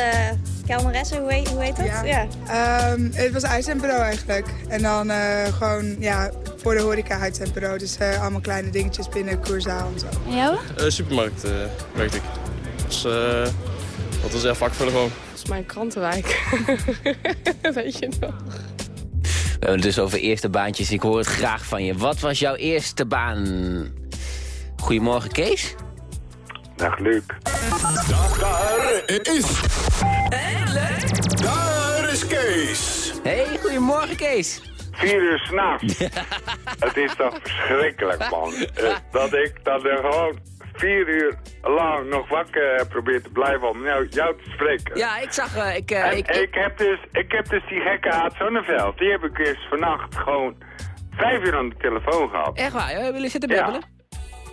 eh kelneresse, hoe heet, hoe heet dat? Ja. Ehm, het was uitzendbureau eigenlijk. En dan eh, gewoon ja, voor de horeca uitzendbureau. Dus eh, allemaal kleine dingetjes binnen koerzaal en zo. En jou? Eh, supermarkt eh werkte ik. Dus, eh dat was echt vakvullen gewoon. Volgens mij een krantenwijk. Weet je nog? We hebben het dus over eerste baantjes. Ik hoor het graag van je. Wat was jouw eerste baan? Goedemorgen, Kees. Dag Luc. Daar is... Daar is Kees. Hey, goedemorgen, Kees. Vier uur s'nachts. het is toch verschrikkelijk, man. Eh, dat ik dat er gewoon vier uur lang nog wakker heb probeer te blijven om jou, jou te spreken. Ja, ik zag... eh, ik, eh, En ik, ik, heb dus, ik heb dus die gekke Aad Zonneveld. Die heb ik eerst vannacht gewoon vijf uur aan de telefoon gehad. Echt waar? Hebben jullie zitten Ja.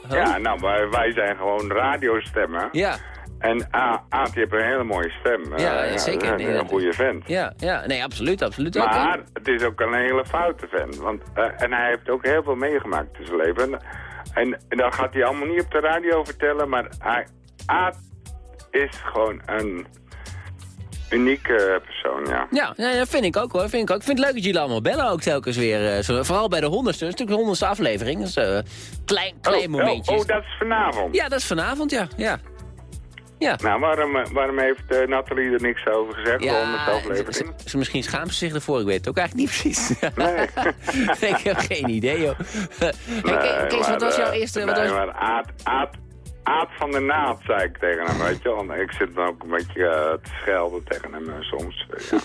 Ja, nou, wij, wij zijn gewoon radiostemmen. Ja. En A- Aad, die heeft een hele mooie stem. Ja, Eh, zeker. Nee, een goede vent. Ja, ja. Nee, absoluut, absoluut. Maar het is ook een hele foute vent. Want, eh, en hij heeft ook heel veel meegemaakt in zijn leven. En, en, en dat gaat hij allemaal niet op de radio vertellen. Maar hij, Aad is gewoon een unieke persoon, ja. Ja, nee, dat vind ik ook hoor. Vind ik, ook. ik vind het leuk dat jullie allemaal bellen ook telkens weer. eh, zo, vooral bij de honderdste. Dat is natuurlijk de honderdste aflevering. Dat is een uh, klein, klein oh, momentje. oh, oh, dat is vanavond. Ja, dat is vanavond, ja. ja. Ja. Nou, waarom, eh, waarom heeft Nathalie er niks over gezegd? ze, aflevering? ze- misschien schaamt ze zich ervoor. Ik weet het ook eigenlijk niet precies. Nee. ik heb geen idee, joh. Hey, Kees, wat maar, was jouw eerste... Nee, Wat was... maar Aad, Aad, Aad van der Naad, zei ik tegen hem, weet je wel. En Ik zit dan ook een beetje eh, te schelden tegen hem eh, soms. eh, ja.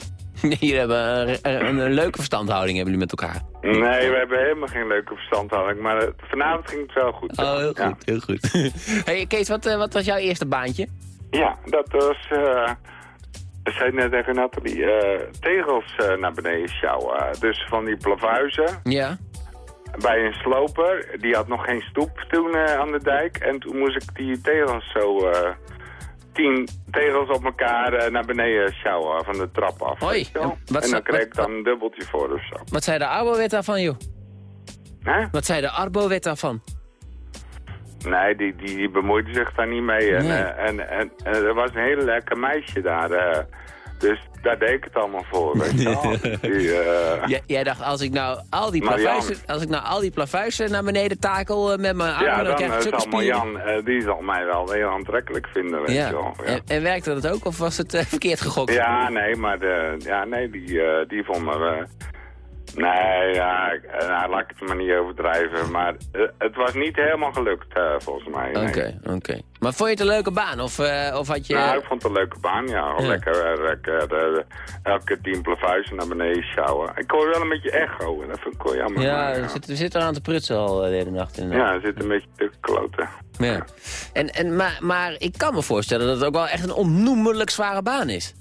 Jullie hebben een, een, een leuke verstandhouding hebben jullie met elkaar. Nee, we hebben helemaal geen leuke verstandhouding, maar vanavond ging het wel goed. Oh, heel Ja. goed, heel goed. hey, Kees, wat, wat was jouw eerste baantje? Ja, dat was... ik zei net tegen Nathalie, tegels naar beneden sjouwen. Dus van die plavuizen Ja. Bij een sloper. Die had nog geen stoep toen eh, aan de dijk. En toen moest ik die tegels zo... eh, tien tegels op elkaar eh, naar beneden sjouwen van de trap af. Hoi, en wat en za- dan kreeg ik dan een dubbeltje voor of zo. Wat zei de Arbowet daarvan, joh? Hè? Wat zei de Arbowet daarvan? Nee, die, die, die bemoeide zich daar niet mee. Nee. en, en, en er was een hele lekker meisje daar. Dus daar deed ik het allemaal voor, weet je wel. Die, eh, Jij- jij dacht, als ik nou al die plavuizen, als ik nou al die plavuizen naar beneden takel eh, met mijn armen, ja, dan, dan krijg ik zulke zal spieren. Marjan, eh, die zal mij wel heel aantrekkelijk vinden, weet je Ja. wel. Ja. En, en werkte dat ook, of was het verkeerd gegokt? Ja, nee, maar de, ja, nee, die, eh, die vond me... nee, ja, nou, laat ik het maar niet overdrijven. Maar eh, het was niet helemaal gelukt, eh, volgens mij. nee. Oké, oké. Maar vond je het een leuke baan, of, eh, of had je... Nou, ik vond het een leuke baan, ja. Lekker, lekker elke tien plavuizen naar beneden sjouwen. Ik hoor wel een beetje echo, en dat vind ik wel jammer. ja, maar, we zitten, we zitten eraan te prutsen al de hele nacht. inderdaad. Ja, er zit een beetje te kloten. Ja. En, en, maar, maar ik kan me voorstellen dat het ook wel echt een onnoemelijk zware baan is.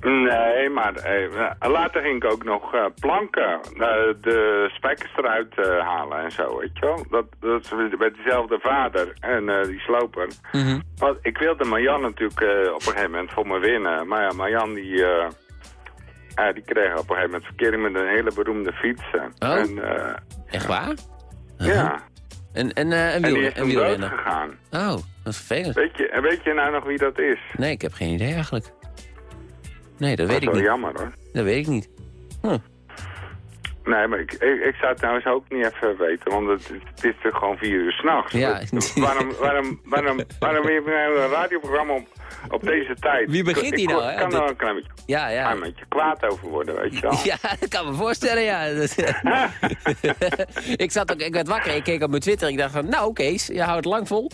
Nee, maar eh, later ging ik ook nog eh, planken, eh, de spijkers eruit halen en zo, weet je wel. Dat, dat is met diezelfde vader en die sloper. Want ik wilde Marjan natuurlijk op een gegeven moment voor me winnen. Maar ja, Marjan die, die kreeg op een gegeven moment verkering met een hele beroemde fiets. Oh. En, Echt waar? Ja. En, en, eh, een, En die is wielrenner. gegaan. Oh, dat is vervelend. Weet je, en weet je nou nog wie dat is? Nee, ik heb geen idee eigenlijk. Nee, dat Dat weet is ik wel niet. jammer hoor. Dat weet ik niet. Nee, maar ik, ik, ik zou het trouwens ook niet even weten, want het, het is toch gewoon vier uur s'nachts. Ja. waarom, waarom, waarom, waarom heb je nou een radioprogramma op, op deze tijd? Wie begint Ik hier nou, Ik kan er wel een klein beetje, Ja, ja. klein beetje kwaad over worden, weet je wel. Ja, dat kan me voorstellen, ja. Dat- ik, zat ook, ik werd wakker, ik keek op mijn Twitter. Ik dacht van, nou Kees, je houdt lang vol.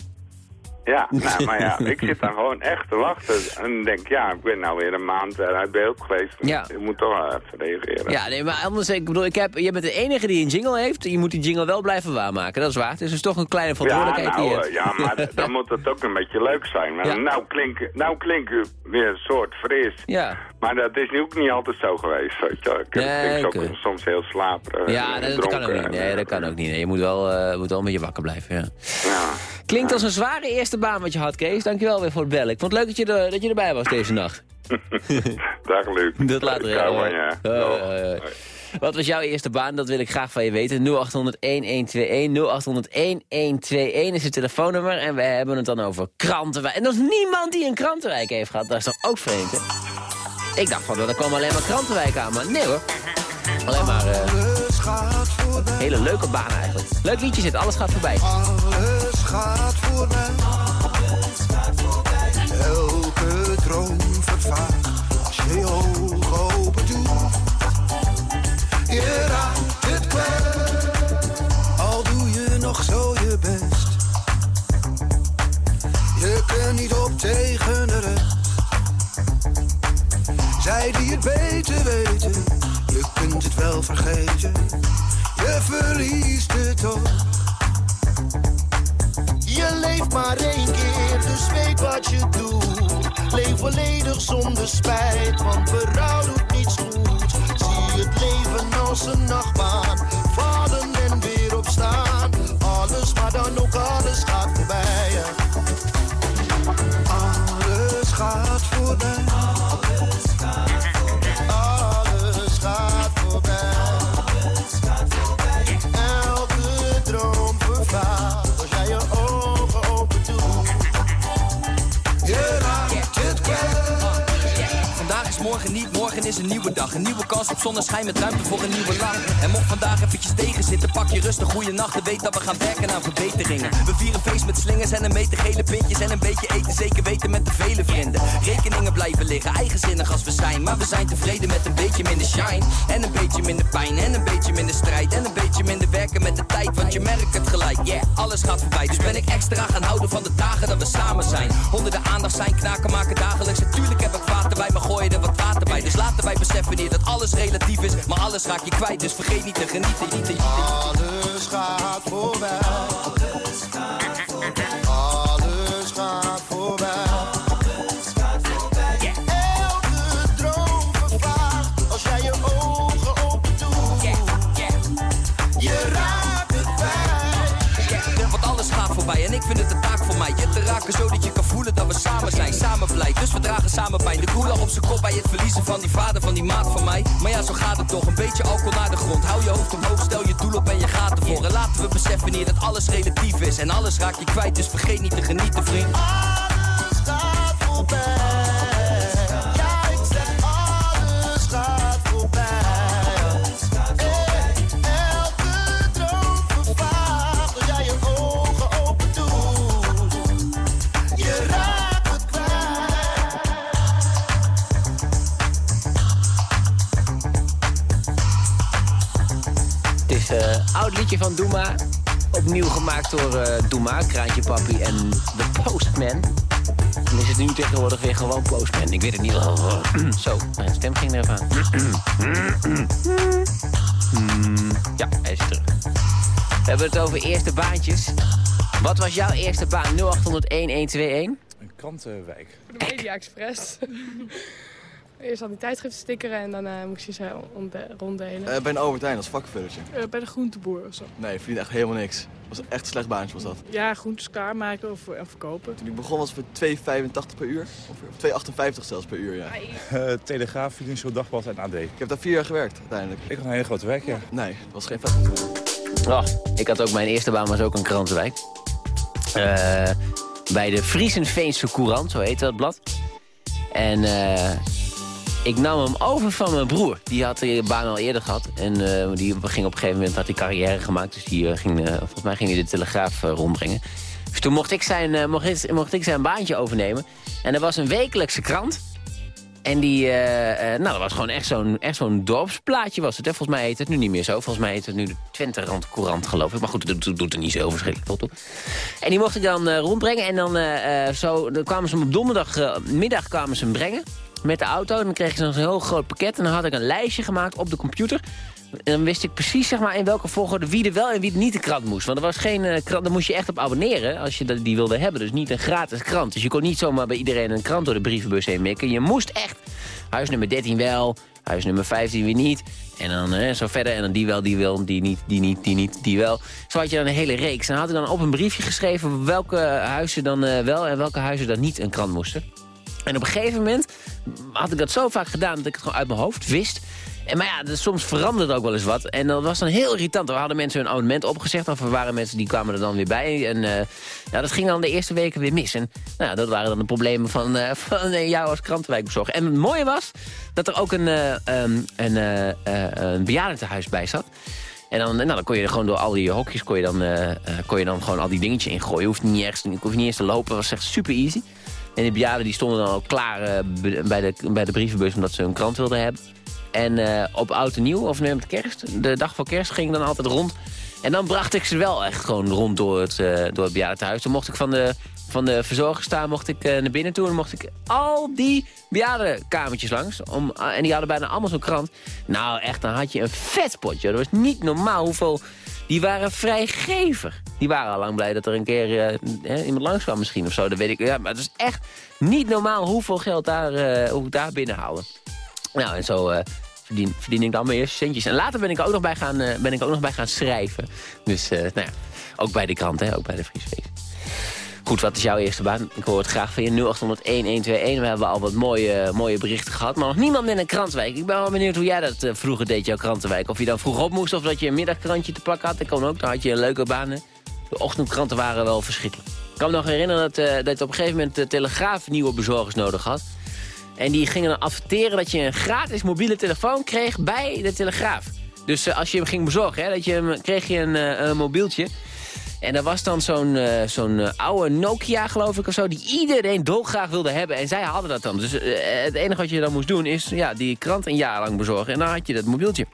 Ja, nou, maar ja, ik zit daar gewoon echt te wachten. En denk, ja, ik ben nou weer een maand eh, uit beeld geweest. Ja. Je moet toch wel even reageren. Ja, nee, maar anders, ik bedoel, ik heb, je bent de enige die een jingle heeft. Je moet die jingle wel blijven waarmaken, dat is waar. Dus het is toch een kleine Ja, verantwoordelijkheid die je nou, hebt. eh, ja, maar dan moet het ook een beetje leuk zijn. Maar Ja. nou klinken nou klink ik weer een soort fris. Ja. Maar dat is nu ook niet altijd zo geweest, weet je. Ik Nee, ik ook soms heel slaperig. Ja, dat, dat kan ook niet. Nee, dat kan ook niet. Nee, je moet wel, eh, moet wel een beetje wakker blijven, ja. Ja. Klinkt als een zware eerste baan wat je had, Kees. Dankjewel weer voor het bellen. Ik vond het leuk dat je, er, dat je erbij was deze nacht. Dag Luc. Dat later. Ja. Hoi, hoi, hoi. Wat was jouw eerste baan? Dat wil ik graag van je weten. 0800-1121. 0800-1121 is het telefoonnummer. En we hebben het dan over krantenwijk. En er is niemand die een krantenwijk heeft gehad. Dat is toch ook vreemd, hè? Ik dacht van, er komen alleen maar krantenwijk aan. Maar nee hoor. Alleen maar eh, hele leuke baan eigenlijk. Leuk liedje zit, alles gaat voorbij. Alles gaat voorbij. Elke droom vervaagt als je je ogen open doet. Je raakt het kwijt, al doe je nog zo je best. Je kunt niet op tegen de rest. Zij die het beter weten, je kunt het wel vergeten. Je verliest het toch. Je leeft maar één keer, dus weet wat je doet. Leef volledig zonder spijt, want berouw doet niets goed. Zie het leven als een nachtbaan, vallen en weer opstaan. Alles, maar dan ook alles gaat voorbij. Alles gaat voorbij. Is een nieuwe dag. Een nieuwe kans op zonneschijn met ruimte voor een nieuwe lach. En mocht vandaag eventjes tegen zitten, pak je rustig goede nacht. En weet dat we gaan werken aan verbeteringen. We vieren feest met slingers en een meter gele pintjes. En een beetje eten, zeker weten met de vele vrienden. Rekeningen blijven liggen, eigenzinnig als we zijn. Maar we zijn tevreden met een beetje minder shine. En een beetje minder pijn, en een beetje minder strijd. En een beetje minder werken met de tijd, want je merkt het gelijk. Yeah, alles gaat voorbij. Dus ben ik extra gaan houden van de dagen dat we samen zijn. Honderden aandacht zijn, knaken maken dagelijks. Natuurlijk heb ik vaten bij, maar gooi er wat water bij. Dus laten wij beseffen hier dat alles relatief is. Maar alles raak je kwijt, dus vergeet niet te genieten. Niet te, Alles gaat voorbij. Samen zijn Samen blij, dus we dragen samen pijn. De koeler op zijn kop bij het verliezen van die vader van die maat van mij. Maar ja, zo gaat het toch, een beetje alcohol naar de grond. Hou je hoofd omhoog, stel je doel op en je gaat ervoor. En laten we beseffen hier dat alles relatief is. En alles raak je kwijt, dus vergeet niet te genieten vriend van Doema. Opnieuw gemaakt door eh Doema, Kraantje Papi en The Postman. En is het nu tegenwoordig weer gewoon Postman? Ik weet het niet. Zo, mijn stem ging er even aan. Ja, hij is terug. We hebben het over eerste baantjes. Wat was jouw eerste baan? 0800 1121? Een krantenwijk. De Media Express. Eerst had die tijdschriften stickeren en dan eh, moest je ze ronddelen. Eh, bij een Albert Heijn als vakvullertje. Eh, bij de groenteboer of zo. Nee, verdien echt helemaal niks. was echt een slecht baantje was dat. Ja, groentes klaarmaken of, en verkopen. Toen ik begon was het voor 2,85 per uur. Of 2,58 zelfs per uur, ja. Uh, Telegraaf, Financieel Dagblad en AD. Ik heb daar vier jaar gewerkt uiteindelijk. Ik had een hele grote wijk, ja. Nee, dat was geen vet goed werk. Oh, ik had ook mijn eerste baan, was ook een krantenwijk. Eh, bij de Friesenveense Courant, zo heet dat blad. En eh, ik nam hem over van mijn broer. Die had de baan al eerder gehad. En eh, die ging op een gegeven moment had hij carrière gemaakt. Dus die, eh, ging, eh, volgens mij ging hij de Telegraaf rondbrengen. Dus toen mocht ik, zijn, mocht, mocht ik zijn baantje overnemen. En er was een wekelijkse krant. En die, nou, dat was gewoon echt zo'n zo'n dorpsplaatje was het. Hè? Volgens mij heet het nu niet meer zo. Volgens mij heet het nu de Twente Rand Courant, geloof ik. Maar goed, dat doet, er niet zo verschrikkelijk veel toe. En die mocht ik dan rondbrengen. En dan, zo, dan kwamen ze hem op donderdagmiddag kwamen ze brengen. Met de auto. En dan kreeg je zo'n heel groot pakket. En dan had ik een lijstje gemaakt op de computer. En dan wist ik precies zeg maar, in welke volgorde wie er wel en wie niet de krant moest. Want er was geen eh, krant, daar moest je echt op abonneren als je die wilde hebben. Dus niet een gratis krant. Dus je kon niet zomaar bij iedereen een krant door de brievenbus heen mikken. Je moest echt huisnummer 13 wel, huisnummer 15 weer niet. En dan eh, zo verder. En dan die wel, die wel, die niet, die niet, die niet, die wel. Zo had je dan een hele reeks. En dan had ik dan op een briefje geschreven welke huizen dan eh, wel en welke huizen dan niet een krant moesten. En op een gegeven moment had ik dat zo vaak gedaan dat ik het gewoon uit mijn hoofd wist. En, maar ja, dus soms veranderde ook wel eens wat. En dat was dan heel irritant. We hadden mensen hun abonnement opgezegd. Of er waren mensen die kwamen er dan weer bij. En ja, dat ging dan de eerste weken weer mis. En nou, dat waren dan de problemen van, eh, van eh, jou als krantenwijkbezorger. En het mooie was dat er ook een, ehm, een, een bij zat. En dan, nou, dan kon je er gewoon door al die hokjes kon je dan, kon je dan gewoon al die dingetjes ingooien. Je hoeft niet, hoeft niet eens te lopen. Dat was echt super easy. En de bejaarden die stonden dan al klaar eh, bij, de, bij de brievenbus omdat ze een krant wilden hebben. En eh, op oud en nieuw, of nee, met kerst, de dag voor kerst, ging dan altijd rond. En dan bracht ik ze wel echt gewoon rond door het, eh door het. Dan mocht ik van de, van de verzorger staan, mocht ik naar binnen toe... en mocht ik al die bejaardenkamertjes langs. Om, en die hadden bijna allemaal zo'n krant. Nou, echt, dan had je een vetpotje. Dat was niet normaal hoeveel... Die waren vrijgevig. Die waren al lang blij dat er een keer eh, iemand langs kwam misschien of zo. Dat weet ik. Ja, maar het is echt niet normaal hoeveel geld daar, eh, hoe ik daar binnenhaalde. Nou, en zo eh, verdien, ik dan mijn eerste centjes. En later ben ik ook nog bij gaan, ben ik ook nog bij gaan schrijven. Dus, nou ja, ook bij de krant, hè, ook bij de Friesfeest. Goed, wat is jouw eerste baan? Ik hoor het graag van je 0800-1121. We hebben al wat mooie, mooie berichten gehad, maar nog niemand met een krantwijk. Ik ben wel benieuwd hoe jij dat eh, vroeger deed, jouw krantenwijk. Of je dan vroeg op moest of dat je een middagkrantje te pakken had. Dat kon ook, dan had je leuke banen. De ochtendkranten waren wel verschrikkelijk. Ik kan me nog herinneren dat, eh, dat op een gegeven moment de Telegraaf nieuwe bezorgers nodig had. En die gingen dan adverteren dat je een gratis mobiele telefoon kreeg bij de Telegraaf. Dus eh, als je hem ging bezorgen, hè, dat je hem, kreeg je een, een mobieltje. En dat was dan zo'n eh, zo'n eh, oude Nokia, geloof ik, of zo... die iedereen dolgraag wilde hebben. En zij hadden dat dan. Dus eh, het enige wat je dan moest doen is ja, die krant een jaar lang bezorgen. En dan had je dat mobieltje.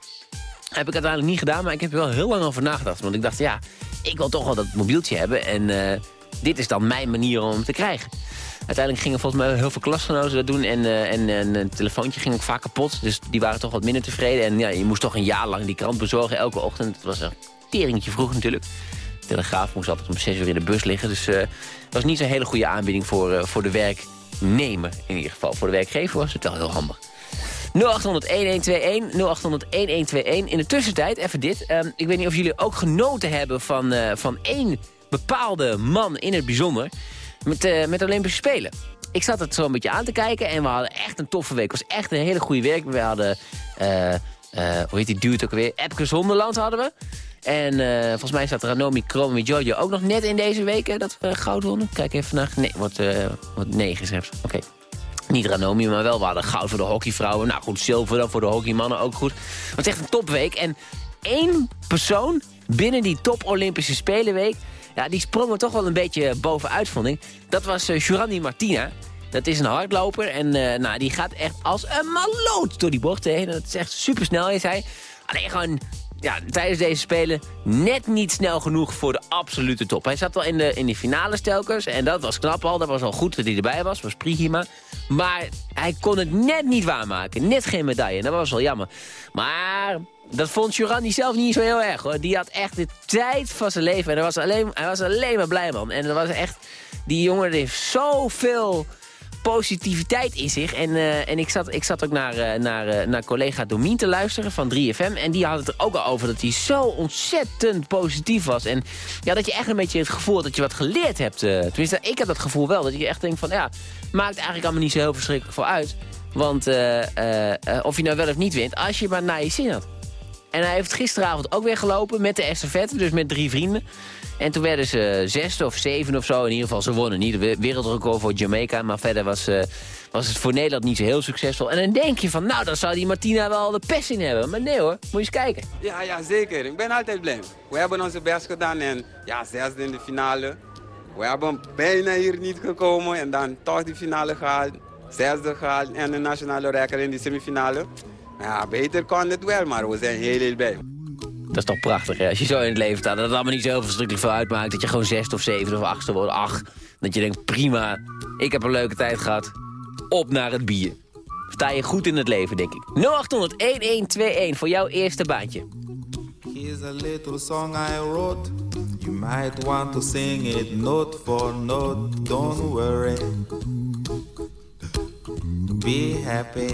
Heb ik uiteindelijk niet gedaan, maar ik heb er wel heel lang over nagedacht. Want ik dacht, ja, ik wil toch wel dat mobieltje hebben. En dit is dan mijn manier om hem te krijgen. Uiteindelijk gingen volgens mij heel veel klasgenoten dat doen. En, eh, en, en een telefoontje ging ook vaak kapot. Dus die waren toch wat minder tevreden. En ja, je moest toch een jaar lang die krant bezorgen elke ochtend. Het was een teringetje vroeg natuurlijk. Telegraaf moest altijd om zes uur in de bus liggen. Dus eh, het was niet zo'n hele goede aanbieding voor, eh, voor de werknemer. In ieder geval. Voor de werkgever was het wel heel handig. 0800-1121, 0800-1121. In de tussentijd, even dit. Ehm, ik weet niet of jullie ook genoten hebben van, eh, van één bepaalde man in het bijzonder. Met, eh, met Olympische Spelen. Ik zat het zo een beetje aan te kijken en we hadden echt een toffe week. Het was echt een hele goede week. We hadden, eh, hoe heet die duurt ook weer? Epke Zonderland hadden we. En eh, volgens mij staat Ranomi Kromi Giorgio ook nog net in deze week dat we goud wonnen. Kijk even naar... Nee, wat, eh wat negen zelfs. Oké. Niet Ranomi, maar wel we goud voor de hockeyvrouwen. Nou goed, zilver dan voor de hockeymannen ook goed. Het is echt een topweek. En één persoon binnen die top Olympische Spelenweek... Ja, die sprong er toch wel een beetje bovenuit, vond ik. Dat was uh, Martina. Dat is een hardloper en eh, nou, die gaat echt als een maloot door die bochten heen. Dat is echt supersnel, is hij. Alleen gewoon ja, tijdens deze Spelen net niet snel genoeg voor de absolute top. Hij zat wel in de, in de finale stelkers en dat was knap al. Dat was al goed dat hij erbij was, was prima. Maar hij kon het net niet waarmaken. Net geen medaille, dat was wel jammer. Maar dat vond Jurandi zelf niet zo heel erg hoor. Die had echt de tijd van zijn leven en hij was alleen, hij was alleen maar blij man. En dat was echt, die jongen heeft zoveel positiviteit in zich. En, eh, en ik, zat, ik zat ook naar, eh, naar, eh, naar collega Domien te luisteren van 3FM. En die had het er ook al over dat hij zo ontzettend positief was. En ja, dat je echt een beetje het gevoel dat je wat geleerd hebt. tenminste, ik heb dat gevoel wel. Dat je echt denkt van, ja, maakt eigenlijk allemaal niet zo heel verschrikkelijk voor uit. Want of je nou wel of niet wint, als je maar naar je zin had. En hij heeft gisteravond ook weer gelopen met de estafette, dus met drie vrienden. En toen werden ze zesde of zeven of zo. In ieder geval, ze wonnen niet. Wereldrecord voor Jamaica. Maar verder was, eh, was het voor Nederland niet zo heel succesvol. En dan denk je van, nou, dan zou die Martina wel de pest in hebben. Maar nee hoor, moet je eens kijken. Ja, ja, zeker. Ik ben altijd blij. We hebben onze best gedaan en ja, zesde in de finale. We hebben bijna hier niet gekomen en dan toch die finale gehaald. Zesde gehaald en de nationale record in de semifinale. Ja, beter kan het wel, maar we zijn heel, heel blij. Dat is toch prachtig, hè? Als je zo in het leven staat, dat het allemaal niet zo verschrikkelijk veel uitmaakt. Dat je gewoon zesde of zevende of achtste wordt. Ach, dat je denkt, prima, ik heb een leuke tijd gehad. Op naar het bier. Sta je goed in het leven, denk ik. 0800-1121 voor jouw eerste baantje. Here's a little song I wrote. You might want to sing it for. Don't worry. Be happy.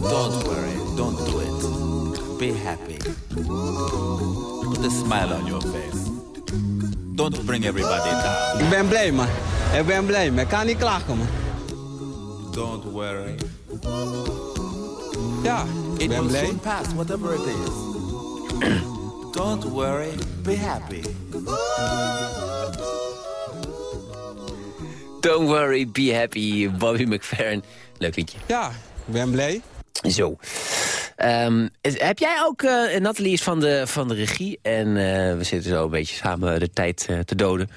Don't worry. Don't do it. Be happy. Put a smile on your face. Don't bring everybody down. Ik ben blij, man. Ik ben blij, man. Ik kan niet klagen, man. Don't worry. Ja, ik It ben will blij. soon pass, whatever it is. Don't worry, be happy. Don't worry, be happy, Bobby McFerrin. Leuk liedje. Ja, ik ben blij. Zo. Ehm, heb jij ook, eh Nathalie is van de, van de regie en eh, we zitten zo een beetje samen de tijd eh, te doden.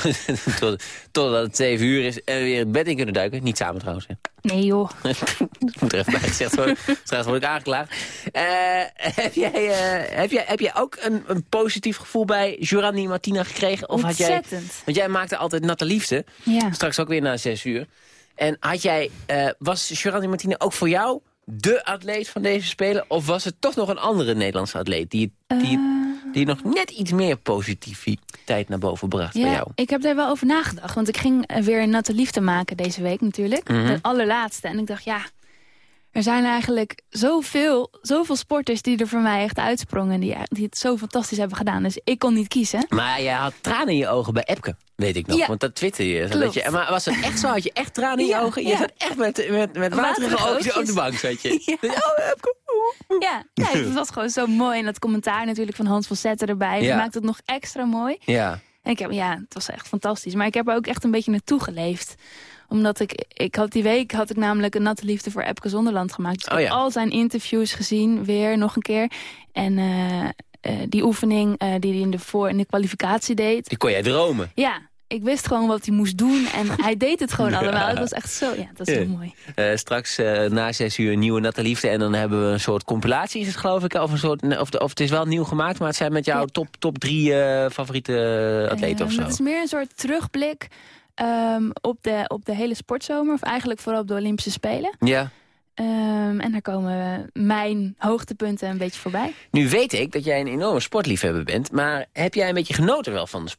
Tot, totdat het zeven uur is en we weer het bed in kunnen duiken. Niet samen trouwens. Hè. Nee joh. Dat moet er even bij gezegd worden. Straks word ik aangeklaagd. Heb, jij, heb, jij, heb jij ook een, een positief gevoel bij Jorani Martina gekregen? Of had jij, want jij maakte altijd. Ja. Straks ook weer na zes uur. En had jij, was Jorani Martina ook voor jou de atleet van deze Spelen? Of was het toch nog een andere Nederlandse atleet... die, die, die nog net iets meer positiviteit naar boven bracht bij Ja, jou? ik heb daar wel over nagedacht. Want ik ging eh, weer een natte liefde maken deze week natuurlijk. Mhm. De allerlaatste. En ik dacht, ja, er zijn eigenlijk zoveel, zoveel sporters die er voor mij echt uitsprongen. Die, die het zo fantastisch hebben gedaan. Dus ik kon niet kiezen. Maar jij had tranen in je ogen bij Epke, weet ik nog. Ja. Want dat twitterde je. Dat je maar was het echt zo? Had je echt tranen in je Ja, ogen? Je ja. zat echt met, met, met waterige oogjes op de bank, zat je. Ja. Oh. Ja, was gewoon zo mooi. En dat commentaar natuurlijk van Hans van Zetten erbij. Dat maakt het nog extra mooi. Ja. En ik heb, ja, het was echt fantastisch. Maar ik heb er ook echt een beetje naartoe geleefd. Omdat ik, ik had die week had ik namelijk een natte liefde voor Epke Zonderland gemaakt. Dus ik Oh heb ja. al zijn interviews gezien, weer nog een keer. En eh, eh, die oefening eh, die hij in de, voor, in de kwalificatie deed. Die kon jij dromen. Ja, ik wist gewoon wat hij moest doen. En hij deed het gewoon Ja. allemaal. Het was echt zo, ja, dat is Ja. heel mooi. Straks na zes uur een nieuwe Natte Liefde. En dan hebben we een soort compilatie, is het geloof ik. Of, een soort, of, of het is wel nieuw gemaakt, maar het zijn met jouw top, top drie favoriete atleten of zo. Het is meer een soort terugblik ehm, op, de, op de hele sportzomer. Of eigenlijk vooral op de Olympische Spelen. Ja. Ehm, en daar komen mijn hoogtepunten een beetje voorbij. Nu weet ik dat jij een enorme sportliefhebber bent. Maar heb jij een beetje genoten wel van de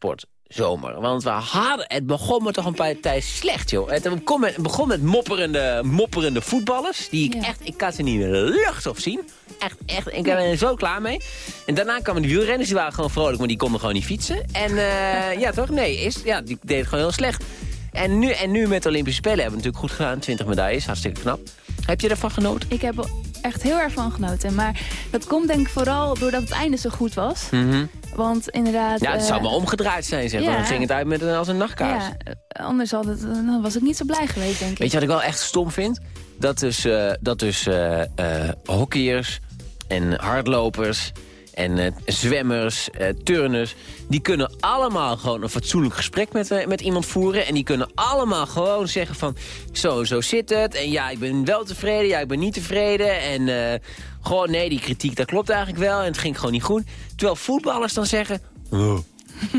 sportzomer? Want we hadden, het begon me toch een paar tijd slecht, joh. Het begon met, begon met mopperende, mopperende voetballers. Die ik echt, ik kan ze niet in de lucht of zien. Echt, echt, ik ben er zo klaar mee. En daarna kwamen de wielrenners, die waren gewoon vrolijk, maar die konden gewoon niet fietsen. En eh, ja, toch? Nee, is, ja, die deed het gewoon heel slecht. En nu, en nu met de Olympische Spelen hebben we het natuurlijk goed gedaan. 20 medailles, hartstikke knap. Heb je ervan genoten? Ik heb er echt heel erg van genoten. Maar dat komt denk ik vooral doordat het einde zo goed was. Mhm. Want inderdaad... Ja, het eh, zou maar omgedraaid zijn, zeg. ja. Dan ging het uit met een, als een nachtkaars. Ja, eh, anders had het, dan was ik niet zo blij geweest, denk ik. Weet je wat ik wel echt stom vind? Dat dus, eh, dat dus eh, eh, hockeyers en hardlopers en eh, zwemmers, eh, turners... die kunnen allemaal gewoon een fatsoenlijk gesprek met, eh, met iemand voeren... en die kunnen allemaal gewoon zeggen van... zo zo zit het, en ja, ik ben wel tevreden, ja, ik ben niet tevreden... en eh, gewoon, nee, die kritiek, dat klopt eigenlijk wel... en het ging gewoon niet goed. Terwijl voetballers dan zeggen... Oh,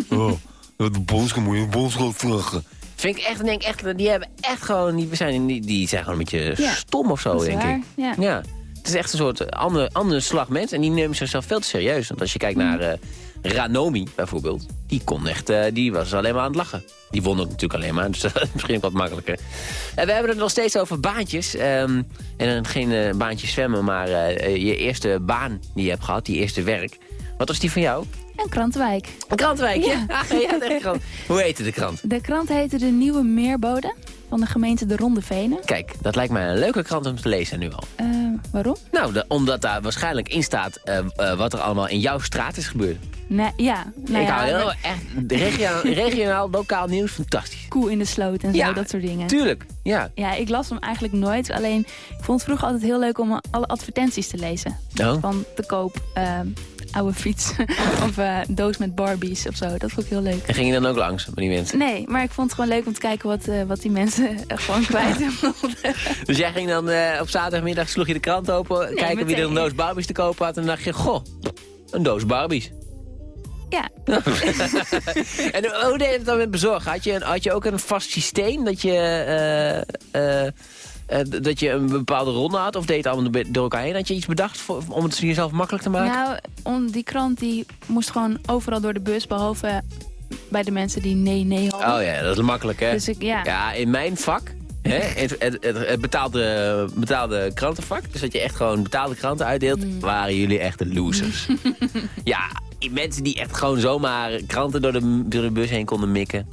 oh, de bondscoach moet je de bondscoach vragen. Vind ik echt, denk echt, die hebben echt gewoon, die, zijn, die, die zijn gewoon een beetje Ja, stom of zo, denk waar, ik. ja. Het is echt een soort andere, andere slag mens en die nemen zichzelf veel te serieus. Want als je kijkt naar eh, Ranomi bijvoorbeeld, die kon echt, eh, die was alleen maar aan het lachen. Die won ook natuurlijk alleen maar, dus dat is misschien ook wat makkelijker. En we hebben het nog steeds over baantjes. ehm, en geen eh, baantje zwemmen, maar eh, eh, je eerste baan die je hebt gehad, die eerste werk. Wat was die van jou? En Krantenwijk. Een krantwijk, ja. Ja. Ja, de krant. Hoe heette de krant? De krant heette de Nieuwe Meerbode van de gemeente De Ronde Venen. Kijk, dat lijkt mij een leuke krant om te lezen nu al. Eh, waarom? Nou, de- omdat daar waarschijnlijk in staat eh, eh, wat er allemaal in jouw straat is gebeurd. Nee, ja. Nou ik ja, hou heel echt regionaal, regionaal, lokaal nieuws, fantastisch. Koe in de sloot en zo, Ja, dat soort dingen. Tuurlijk, ja. Ja, ik las hem eigenlijk nooit. Alleen, ik vond het vroeger altijd heel leuk om alle advertenties te lezen. Oh. Van te koop, oude fiets of eh, doos met Barbies of zo. Dat vond ik heel leuk. En ging je dan ook langs bij die mensen? Nee, maar ik vond het gewoon leuk om te kijken wat, eh, wat die mensen gewoon kwijt wilden. Dus jij ging dan eh, op zaterdagmiddag, sloeg je de krant open, kijken wie er een doos Barbies te kopen had. En dan dacht je, goh, een doos Barbies. Ja. en hoe deed je het dan met bezorgen? Had je, had je ook een vast systeem dat je, eh, eh, dat je een bepaalde ronde had? Of deed je het allemaal door- elkaar heen? Had je iets bedacht voor, om het jezelf makkelijk te maken? Nou, on, die krant die moest gewoon overal door de bus, behalve bij de mensen die nee, nee hadden. Oh ja, dat is makkelijk, hè? Dus ik- ja. in mijn vak, hè, het, het, betaalde, betaalde krantenvak... dus dat je echt gewoon betaalde kranten uitdeelt... Mm. waren jullie echt de losers. ja, mensen die echt gewoon zomaar kranten door de, door de bus heen konden mikken...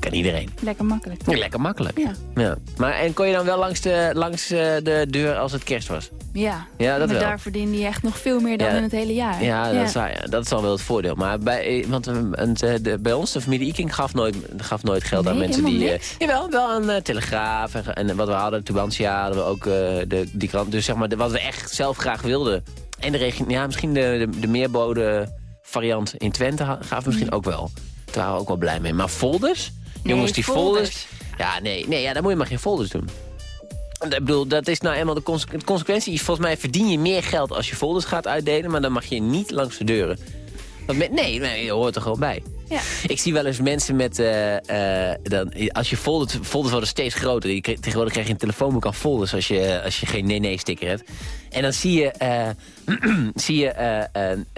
kan iedereen. Lekker makkelijk. Ja, lekker makkelijk. Ja. Ja. Maar, en kon je dan wel langs de, langs eh, de deur als het kerst was? Ja, Ja, dat maar wel. daar verdien je echt nog veel meer dan Ja. in het hele jaar. Ja, dat, Is ja. dat is dan wel het voordeel. Maar bij, eh, want, eh, want, eh, de, bij ons, de familie Iking, gaf nooit, gaf nooit geld aan mensen die... jawel, wel aan eh, Telegraaf en, en wat we hadden, Tubantia, hadden we ook de, die krant. Dus zeg maar, de- wat we echt zelf graag wilden. En de regi- ja, misschien de, de, de meerbode variant in Twente gaf misschien ook wel. Daar waren we ook wel blij mee. Maar folders? Jongens, die folders... Ja, nee, nee ja, dan moet je maar geen folders doen. Ik bedoel, dat is nou eenmaal de, conse- de consequentie. Volgens mij verdien je meer geld als je folders gaat uitdelen... maar dan mag je niet langs de deuren. Want met, nee, nee, je hoort er gewoon bij. Ja. Ik zie wel eens mensen met... eh, eh, dan, als je folders, folders worden steeds groter. Je tegenwoordig krijg je een telefoonboek aan folders... als je, als je geen nee-nee-sticker hebt. En dan zie je, eh, zie je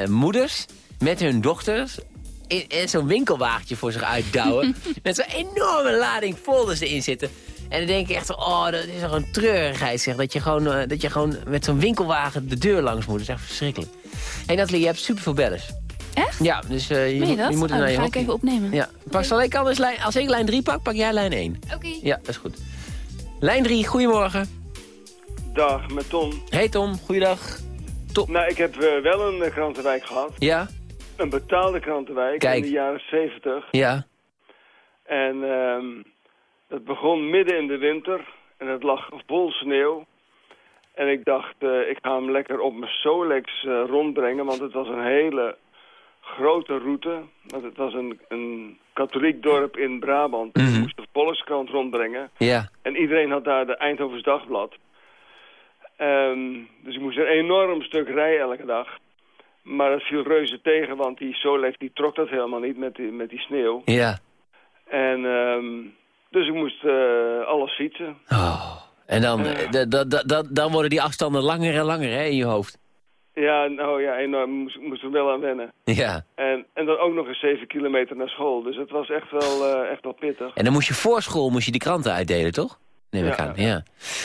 moeders met hun dochters... in, in zo'n winkelwagentje voor zich uitdouwen... met zo'n enorme lading folders erin zitten... En dan denk ik echt, oh, dat is toch een treurigheid, zeg. Dat je gewoon, eh, dat je gewoon met zo'n winkelwagen de deur langs moet. Dat is echt verschrikkelijk. Hé hey, Nathalie, je hebt superveel bellers. Echt? Ja, dus eh, je, je je moet er Oh, naar dan je ga ik even opnemen. Ja, pak zal ik anders lijn, als ik lijn 3 pak, pak jij lijn 1. Oké. Ja, dat is goed. Lijn 3, goedemorgen. Dag, met Tom. Hey Tom, goeiedag. Tom. Nou, ik heb eh, wel een krantenwijk gehad. Ja? Een betaalde krantenwijk Kijk. in de jaren 70. Ja. En ehm het begon midden in de winter en het lag vol sneeuw. En ik dacht, eh, ik ga hem lekker op mijn Solex eh, rondbrengen, want het was een hele grote route. Want het was een, een katholiek dorp in Brabant. Dus ik moest de Volkskrant rondbrengen. Ja. En iedereen had daar de Eindhovens Dagblad. Ehm, dus ik moest een enorm stuk rijden elke dag. Maar dat viel reuze tegen, want die Solex die trok dat helemaal niet met die, met die sneeuw. Ja. En ehm, dus ik moest eh, alles fietsen. En dan, eh, da- da- da- da- dan worden die afstanden langer en langer hè, in je hoofd. Ja, nou ja, enorm. Moest, moest er wel aan wennen. Ja. En, en dan ook nog eens 7 kilometer naar school. Dus het was echt wel, eh, echt wel pittig. En dan moest je voor school moest je die kranten uitdelen, toch? Neem ik Ja, aan. Ja.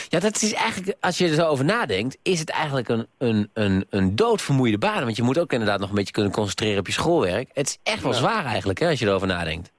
ja, dat is eigenlijk, als je er zo over nadenkt, is het eigenlijk een, een, een, een doodvermoeide baan. Want je moet ook inderdaad nog een beetje kunnen concentreren op je schoolwerk. Het is echt wel Ja. zwaar eigenlijk, hè, als je erover nadenkt.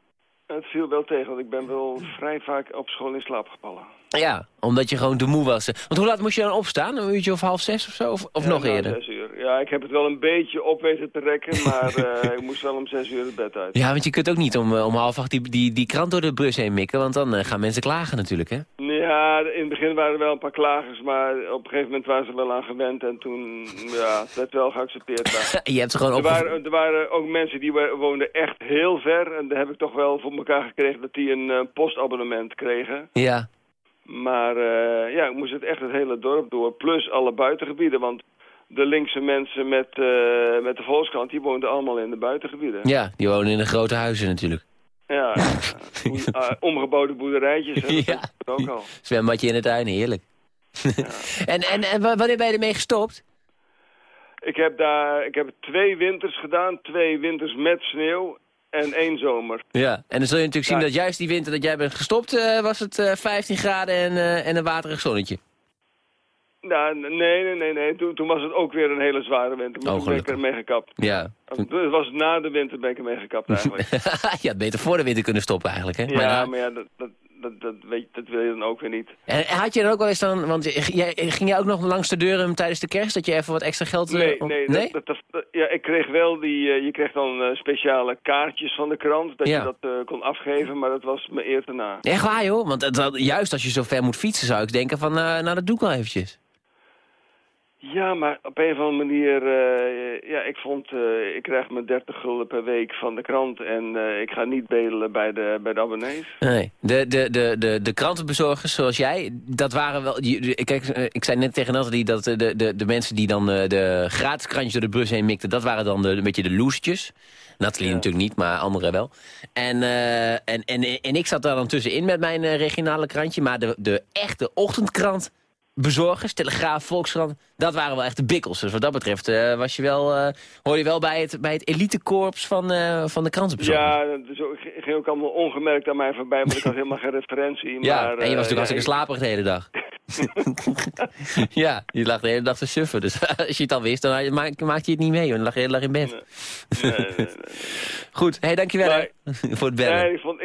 Het viel wel tegen, want ik ben wel vrij vaak op school in slaap gevallen. Ja, omdat je gewoon te moe was. Want hoe laat moest je dan opstaan? Een uurtje of half zes of zo? Of, of Ja, nog eerder? zes uur. Ja, ik heb het wel een beetje op weten te rekken, maar eh, ik moest wel om zes uur het bed uit. Ja, want je kunt ook niet om, eh, om half acht die, die, die krant door de bus heen mikken. Want dan eh, gaan mensen klagen natuurlijk, hè? Ja, in het begin waren er wel een paar klagers, maar op een gegeven moment waren ze wel aan gewend. En toen, ja, het werd wel geaccepteerd. Je hebt ze gewoon er, waren, er waren ook mensen die wo- woonden echt heel ver. En daar heb ik toch wel voor elkaar gekregen dat die een postabonnement kregen. Ja. Maar eh, ja, ik moest het echt het hele dorp door. Plus alle buitengebieden, want de linkse mensen met, eh, met de Volkskrant, die woonden allemaal in de buitengebieden. Ja, die wonen in de grote huizen natuurlijk. Ja, boe- ah, omgebouwde boerderijtjes, hè, dat Ja. het ook al. Zwembadje in de tuin, heerlijk. en, en, en wa- wanneer ben je ermee gestopt? Ik heb daar ik heb twee winters gedaan, twee winters met sneeuw en één zomer. Ja. En dan zul je natuurlijk zien Ja. dat juist die winter dat jij bent gestopt, eh, was het eh, 15 graden en, eh, en een waterig zonnetje. Nou, nee, nee, nee, nee. Toen, toen was het ook weer een hele zware winter. Maar Oh, toen ben ik ermee gekapt. Ja. Het was na de winter ben ik ermee gekapt eigenlijk. je had beter voor de winter kunnen stoppen eigenlijk, hè? ja, maar ja, dat, dat, dat, dat, weet, dat wil je dan ook weer niet. En had je dan ook wel eens dan, want jij, ging jij ook nog langs de deuren tijdens de kerst, dat je even wat extra geld... eh, Nee, nee, dat- Dat, ja, ik kreeg wel die, eh, je kreeg dan eh, speciale kaartjes van de krant, dat Ja. je dat kon afgeven, maar dat was me eer te na. Echt waar, joh? Want juist als je zo ver moet fietsen, zou ik denken van, nou, dat doe ik wel eventjes. Ja, maar op een of andere manier, eh, ja, ik vond, eh, ik krijg mijn 30 gulden per week van de krant en eh, ik ga niet bedelen bij de, bij de abonnees. Nee, de, de, de, de, de krantenbezorgers zoals jij, dat waren wel... Kijk, ik zei net tegen Nathalie dat de, de, de mensen die dan de gratis krantjes door de bus heen mikten... dat waren dan de, een beetje de loesertjes. Nathalie natuurlijk niet, maar anderen wel. En, en, en, en ik zat daar dan tussenin met mijn regionale krantje. Maar de, de echte ochtendkrant bezorgers, Telegraaf, Volkskrant... dat waren wel echt de bikkels. Dus wat dat betreft eh, was je wel, eh, hoor je wel bij het, bij het elitekorps van, eh, van de krantenbezorgers. Ja, dat ook, ging ook allemaal ongemerkt aan mij voorbij, want ik had helemaal geen referentie. Ja, maar, en je was natuurlijk hartstikke ja, slaperig de hele dag. ja, je lag de hele dag te suffen. Dus als je het al wist, dan maak- maakte je het niet mee. hoor. Dan lag je de hele dag in bed. Goed, hé, hey, dankjewel voor het bellen. Nee, ik vond,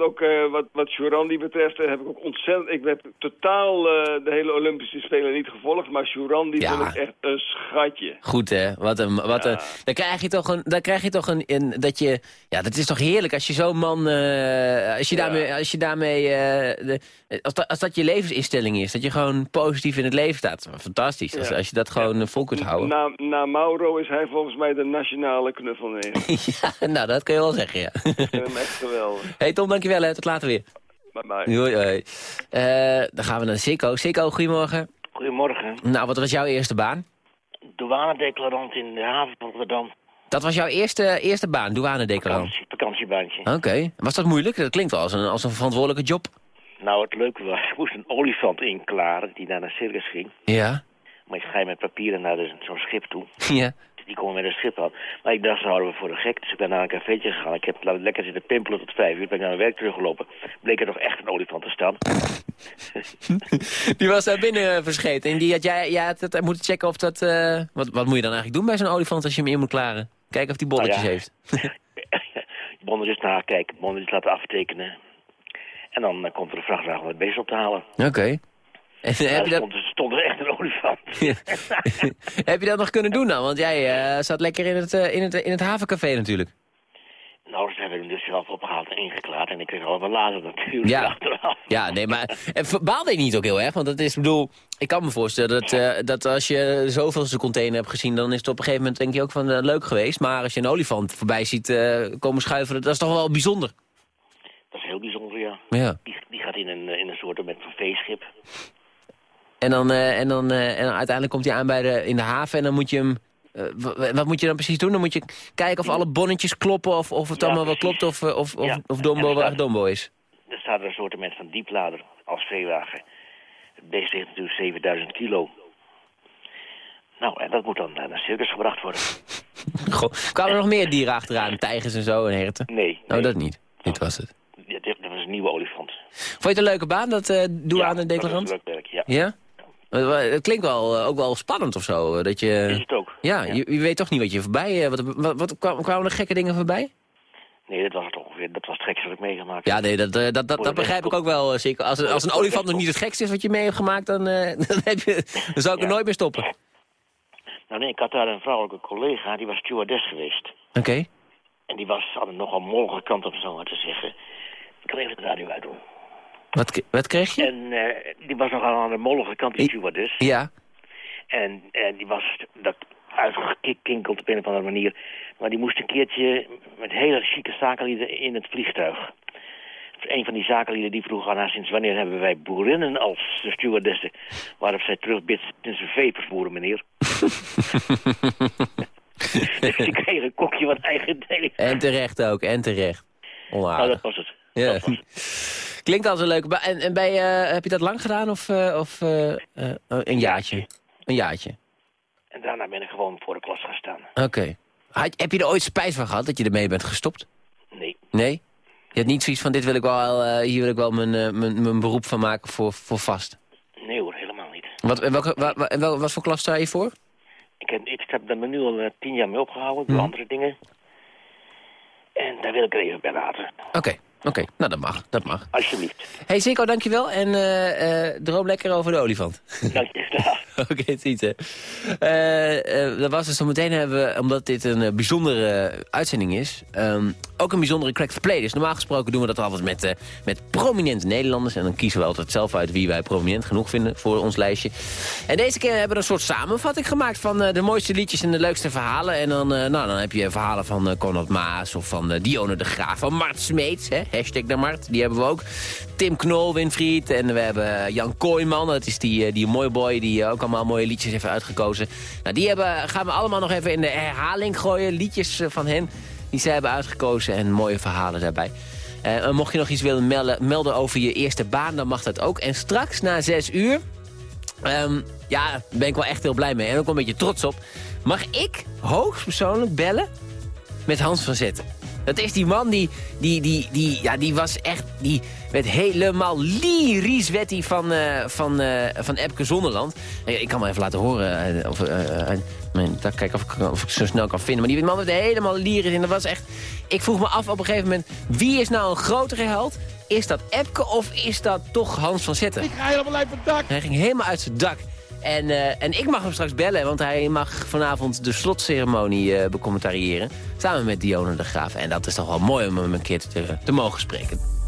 ook eh, wat, wat Jurandi betreft, eh, heb ik ook ontzettend... Ik heb totaal eh, de hele Olympische Spelen niet gevolgd, maar Jurandi Ja. vond ik echt een schatje. Goed hè, wat een, wat een, dan krijg je toch een, dan krijg je toch een, een dat je, ja dat is toch heerlijk als je zo'n man, als je daarmee, als je daarmee, de, als, dat, als dat je levensinstelling is, dat je gewoon positief in het leven staat. Fantastisch, als, als je dat gewoon vol kunt houden. Na, na Mauro is hij volgens mij de nationale knuffelneer. ja, nou dat kun je wel zeggen ja. ik vind hem echt geweldig. hey Tom, dankjewel hè, tot later weer. Bye bye. Hoi, hoi. Eh, dan gaan we naar Sikko. Sikko, goedemorgen. Goedemorgen. Nou, wat was jouw eerste baan? Douanedeclarant in de haven van Rotterdam. Dat was jouw eerste, eerste baan, douanedeclarant. Vakantiebaantje. Oké. Was dat moeilijk? Dat klinkt wel als een, als een verantwoordelijke job. Nou, het leuke was, ik moest een olifant inklaren die naar een circus ging. Ja. Maar ik ga je met papieren naar zo'n schip toe. Ja. Die komen met een schip aan. Maar ik dacht, ze houden we voor de gek. Dus ik ben naar een cafeetje gegaan. Ik heb lekker zitten pimpelen tot vijf uur. Ben ik naar mijn werk teruggelopen. Bleek er toch echt een olifant te staan. Die was daar binnen eh, verscheten. En die had jij, jij had het moeten checken of dat... eh, wat, wat moet je dan eigenlijk doen bij zo'n olifant als je hem in moet klaren? Kijken of die bolletjes Nou ja. heeft. Bonnetjes nakijken, bonnetjes laten aftekenen. En dan eh, komt er een vrachtwagen om het beest op te halen. Oké. En Ja, heb, je er dat, stond, er stond er echt een olifant. heb je dat nog kunnen doen dan? Want jij eh, zat lekker in het, eh, in, het, in het havencafé natuurlijk. Nou, ze hebben hem dus zelf opgehaald en ingeklaard. En ik kreeg allemaal later natuurlijk Ja. achteraf. Ja, nee, maar en baalde je niet ook heel erg? Want dat is, ik bedoel, ik kan me voorstellen dat, eh, dat als je zoveel zijn container hebt gezien... dan is het op een gegeven moment denk je ook van eh, leuk geweest. Maar als je een olifant voorbij ziet eh, komen schuiven, dat is toch wel bijzonder. Dat is heel bijzonder, ja. Ja. Die, die gaat in een, eh, in een soort met een veeschip. En dan, eh, en dan, eh, en dan uiteindelijk komt hij aan bij de, in de haven en dan moet je hem... eh, wa- wat moet je dan precies doen? Dan moet je kijken of alle bonnetjes kloppen of, of het Ja, allemaal wel klopt of, of, of, Ja. of Dombo wel echt Dombo is. Er staat een soort van dieplader als veewagen. Het beest weegt natuurlijk 7000 kilo. Nou, en dat moet dan naar een circus gebracht worden. Goh, kwamen er nog meer dieren achteraan? Tijgers en zo en herten? Nee. Oh, dat niet. Dit was het. Ja, dit- Dat was een nieuwe olifant. Vond je het een leuke baan, dat eh douane declarant? Dat is leuk werk, ja. Ja? Eh, Het klinkt wel, eh, ook wel spannend of zo. eh, Dat je, Is het ook. Ja, Je, je weet toch niet wat je voorbij... Wat, wat, wat kwamen, er gekke dingen voorbij? Nee, dat was het ongeveer. Dat was het gekste wat ik meegemaakt Ja, nee, dat, dat, dat, de begrijp ik ook wel. Zeker. Als, als een olifant nog niet het gekste is wat je mee hebt gemaakt... dan, dan, heb je, dan zou ik er nooit meer stoppen. Nou nee, ik had daar een vrouwelijke collega, die was stewardess geweest. Oké. En die was aan een nogal mollige kant, om zo maar te zeggen. Ik kan even de radio uitdoen. Wat, wat kreeg je? En eh, die was nogal aan de mollige kant, die stewardess. Ja. En, en die was dat uitgekinkeld op een of andere manier. Maar die moest een keertje met hele chique zakenlieden in het vliegtuig. Een van die zakenlieden die vroeg aan haar... sinds wanneer hebben wij boerinnen als de stewardessen? Waarop zij terugbidt... sinds we vepers voeren, meneer. dus die kreeg een kokje van eigen deel. En terecht ook, en terecht. Nou, Onaardig. dat was het. Ja. Klinkt als een leuke. En, en bij, eh, heb je dat lang gedaan of, eh, of eh, eh, een jaartje? Een jaartje. En daarna ben ik gewoon voor de klas gaan staan. Oké. Heb je er ooit spijt van gehad dat je ermee bent gestopt? Nee. Nee? Je had niet zoiets van, dit wil ik wel, hier wil ik wel mijn, mijn, mijn beroep van maken voor, voor vast. Nee hoor, helemaal niet. Wat, en welke, wa, wel, wat voor klas sta je voor? Ik heb, ik heb nu al tien jaar mee opgehouden. Ik doe Mhm. andere dingen. En daar wil ik er even bij laten. Oké, oké. Nou, dat mag, dat mag. Alsjeblieft. hey, Zico, dankjewel. En eh, eh, droom lekker over de olifant. Dank je. Oké, ziet hè. Eh, dat was dus zometeen hebben we, omdat dit een bijzondere uitzending is, ehm, ook een bijzondere Crack the Play. Dus normaal gesproken doen we dat altijd met, met prominente Nederlanders. En dan kiezen we altijd zelf uit wie wij prominent genoeg vinden voor ons lijstje. En deze keer hebben we een soort samenvatting gemaakt van de mooiste liedjes en de leukste verhalen. En dan, nou, dan heb je verhalen van Conrad Maas of van Dionne de Graaf, van Mart Smeets. Hè? Hashtag de die hebben we ook. Tim Knol, Winfried en we hebben Jan Kooijman. Dat is die, eh, die mooi boy die eh, ook allemaal mooie liedjes heeft uitgekozen. Nou, die hebben, gaan we allemaal nog even in de herhaling gooien. Liedjes eh, van hen die zij hebben uitgekozen en mooie verhalen daarbij. Mocht je nog iets willen melden, melden over je eerste baan, dan mag dat ook. En straks na zes uur, ehm, ja, daar ben ik wel echt heel blij mee. En ook wel een beetje trots op. Mag ik hoogstpersoonlijk bellen met Hans van Zetten. Dat is die man die, die, die, die, ja, die was echt, die werd helemaal lyrisch werd hij van, eh, van, eh, van Epke Zonderland. Ik kan hem even laten horen, eh, of, mijn, dat- kijken of ik, of ik zo snel kan vinden. Maar die man werd helemaal lyrisch en dat was echt, ik vroeg me af op een gegeven moment, wie is nou een grotere held? Is dat Epke of is dat toch Hans van Zetten? Ik ga helemaal uit mijn dak. Hij ging helemaal uit zijn dak. En, eh, en ik mag hem straks bellen, want hij mag vanavond de slotceremonie eh becommentariëren. Samen met Dionne de Graaf. En dat is toch wel mooi om hem een keer te, te mogen spreken.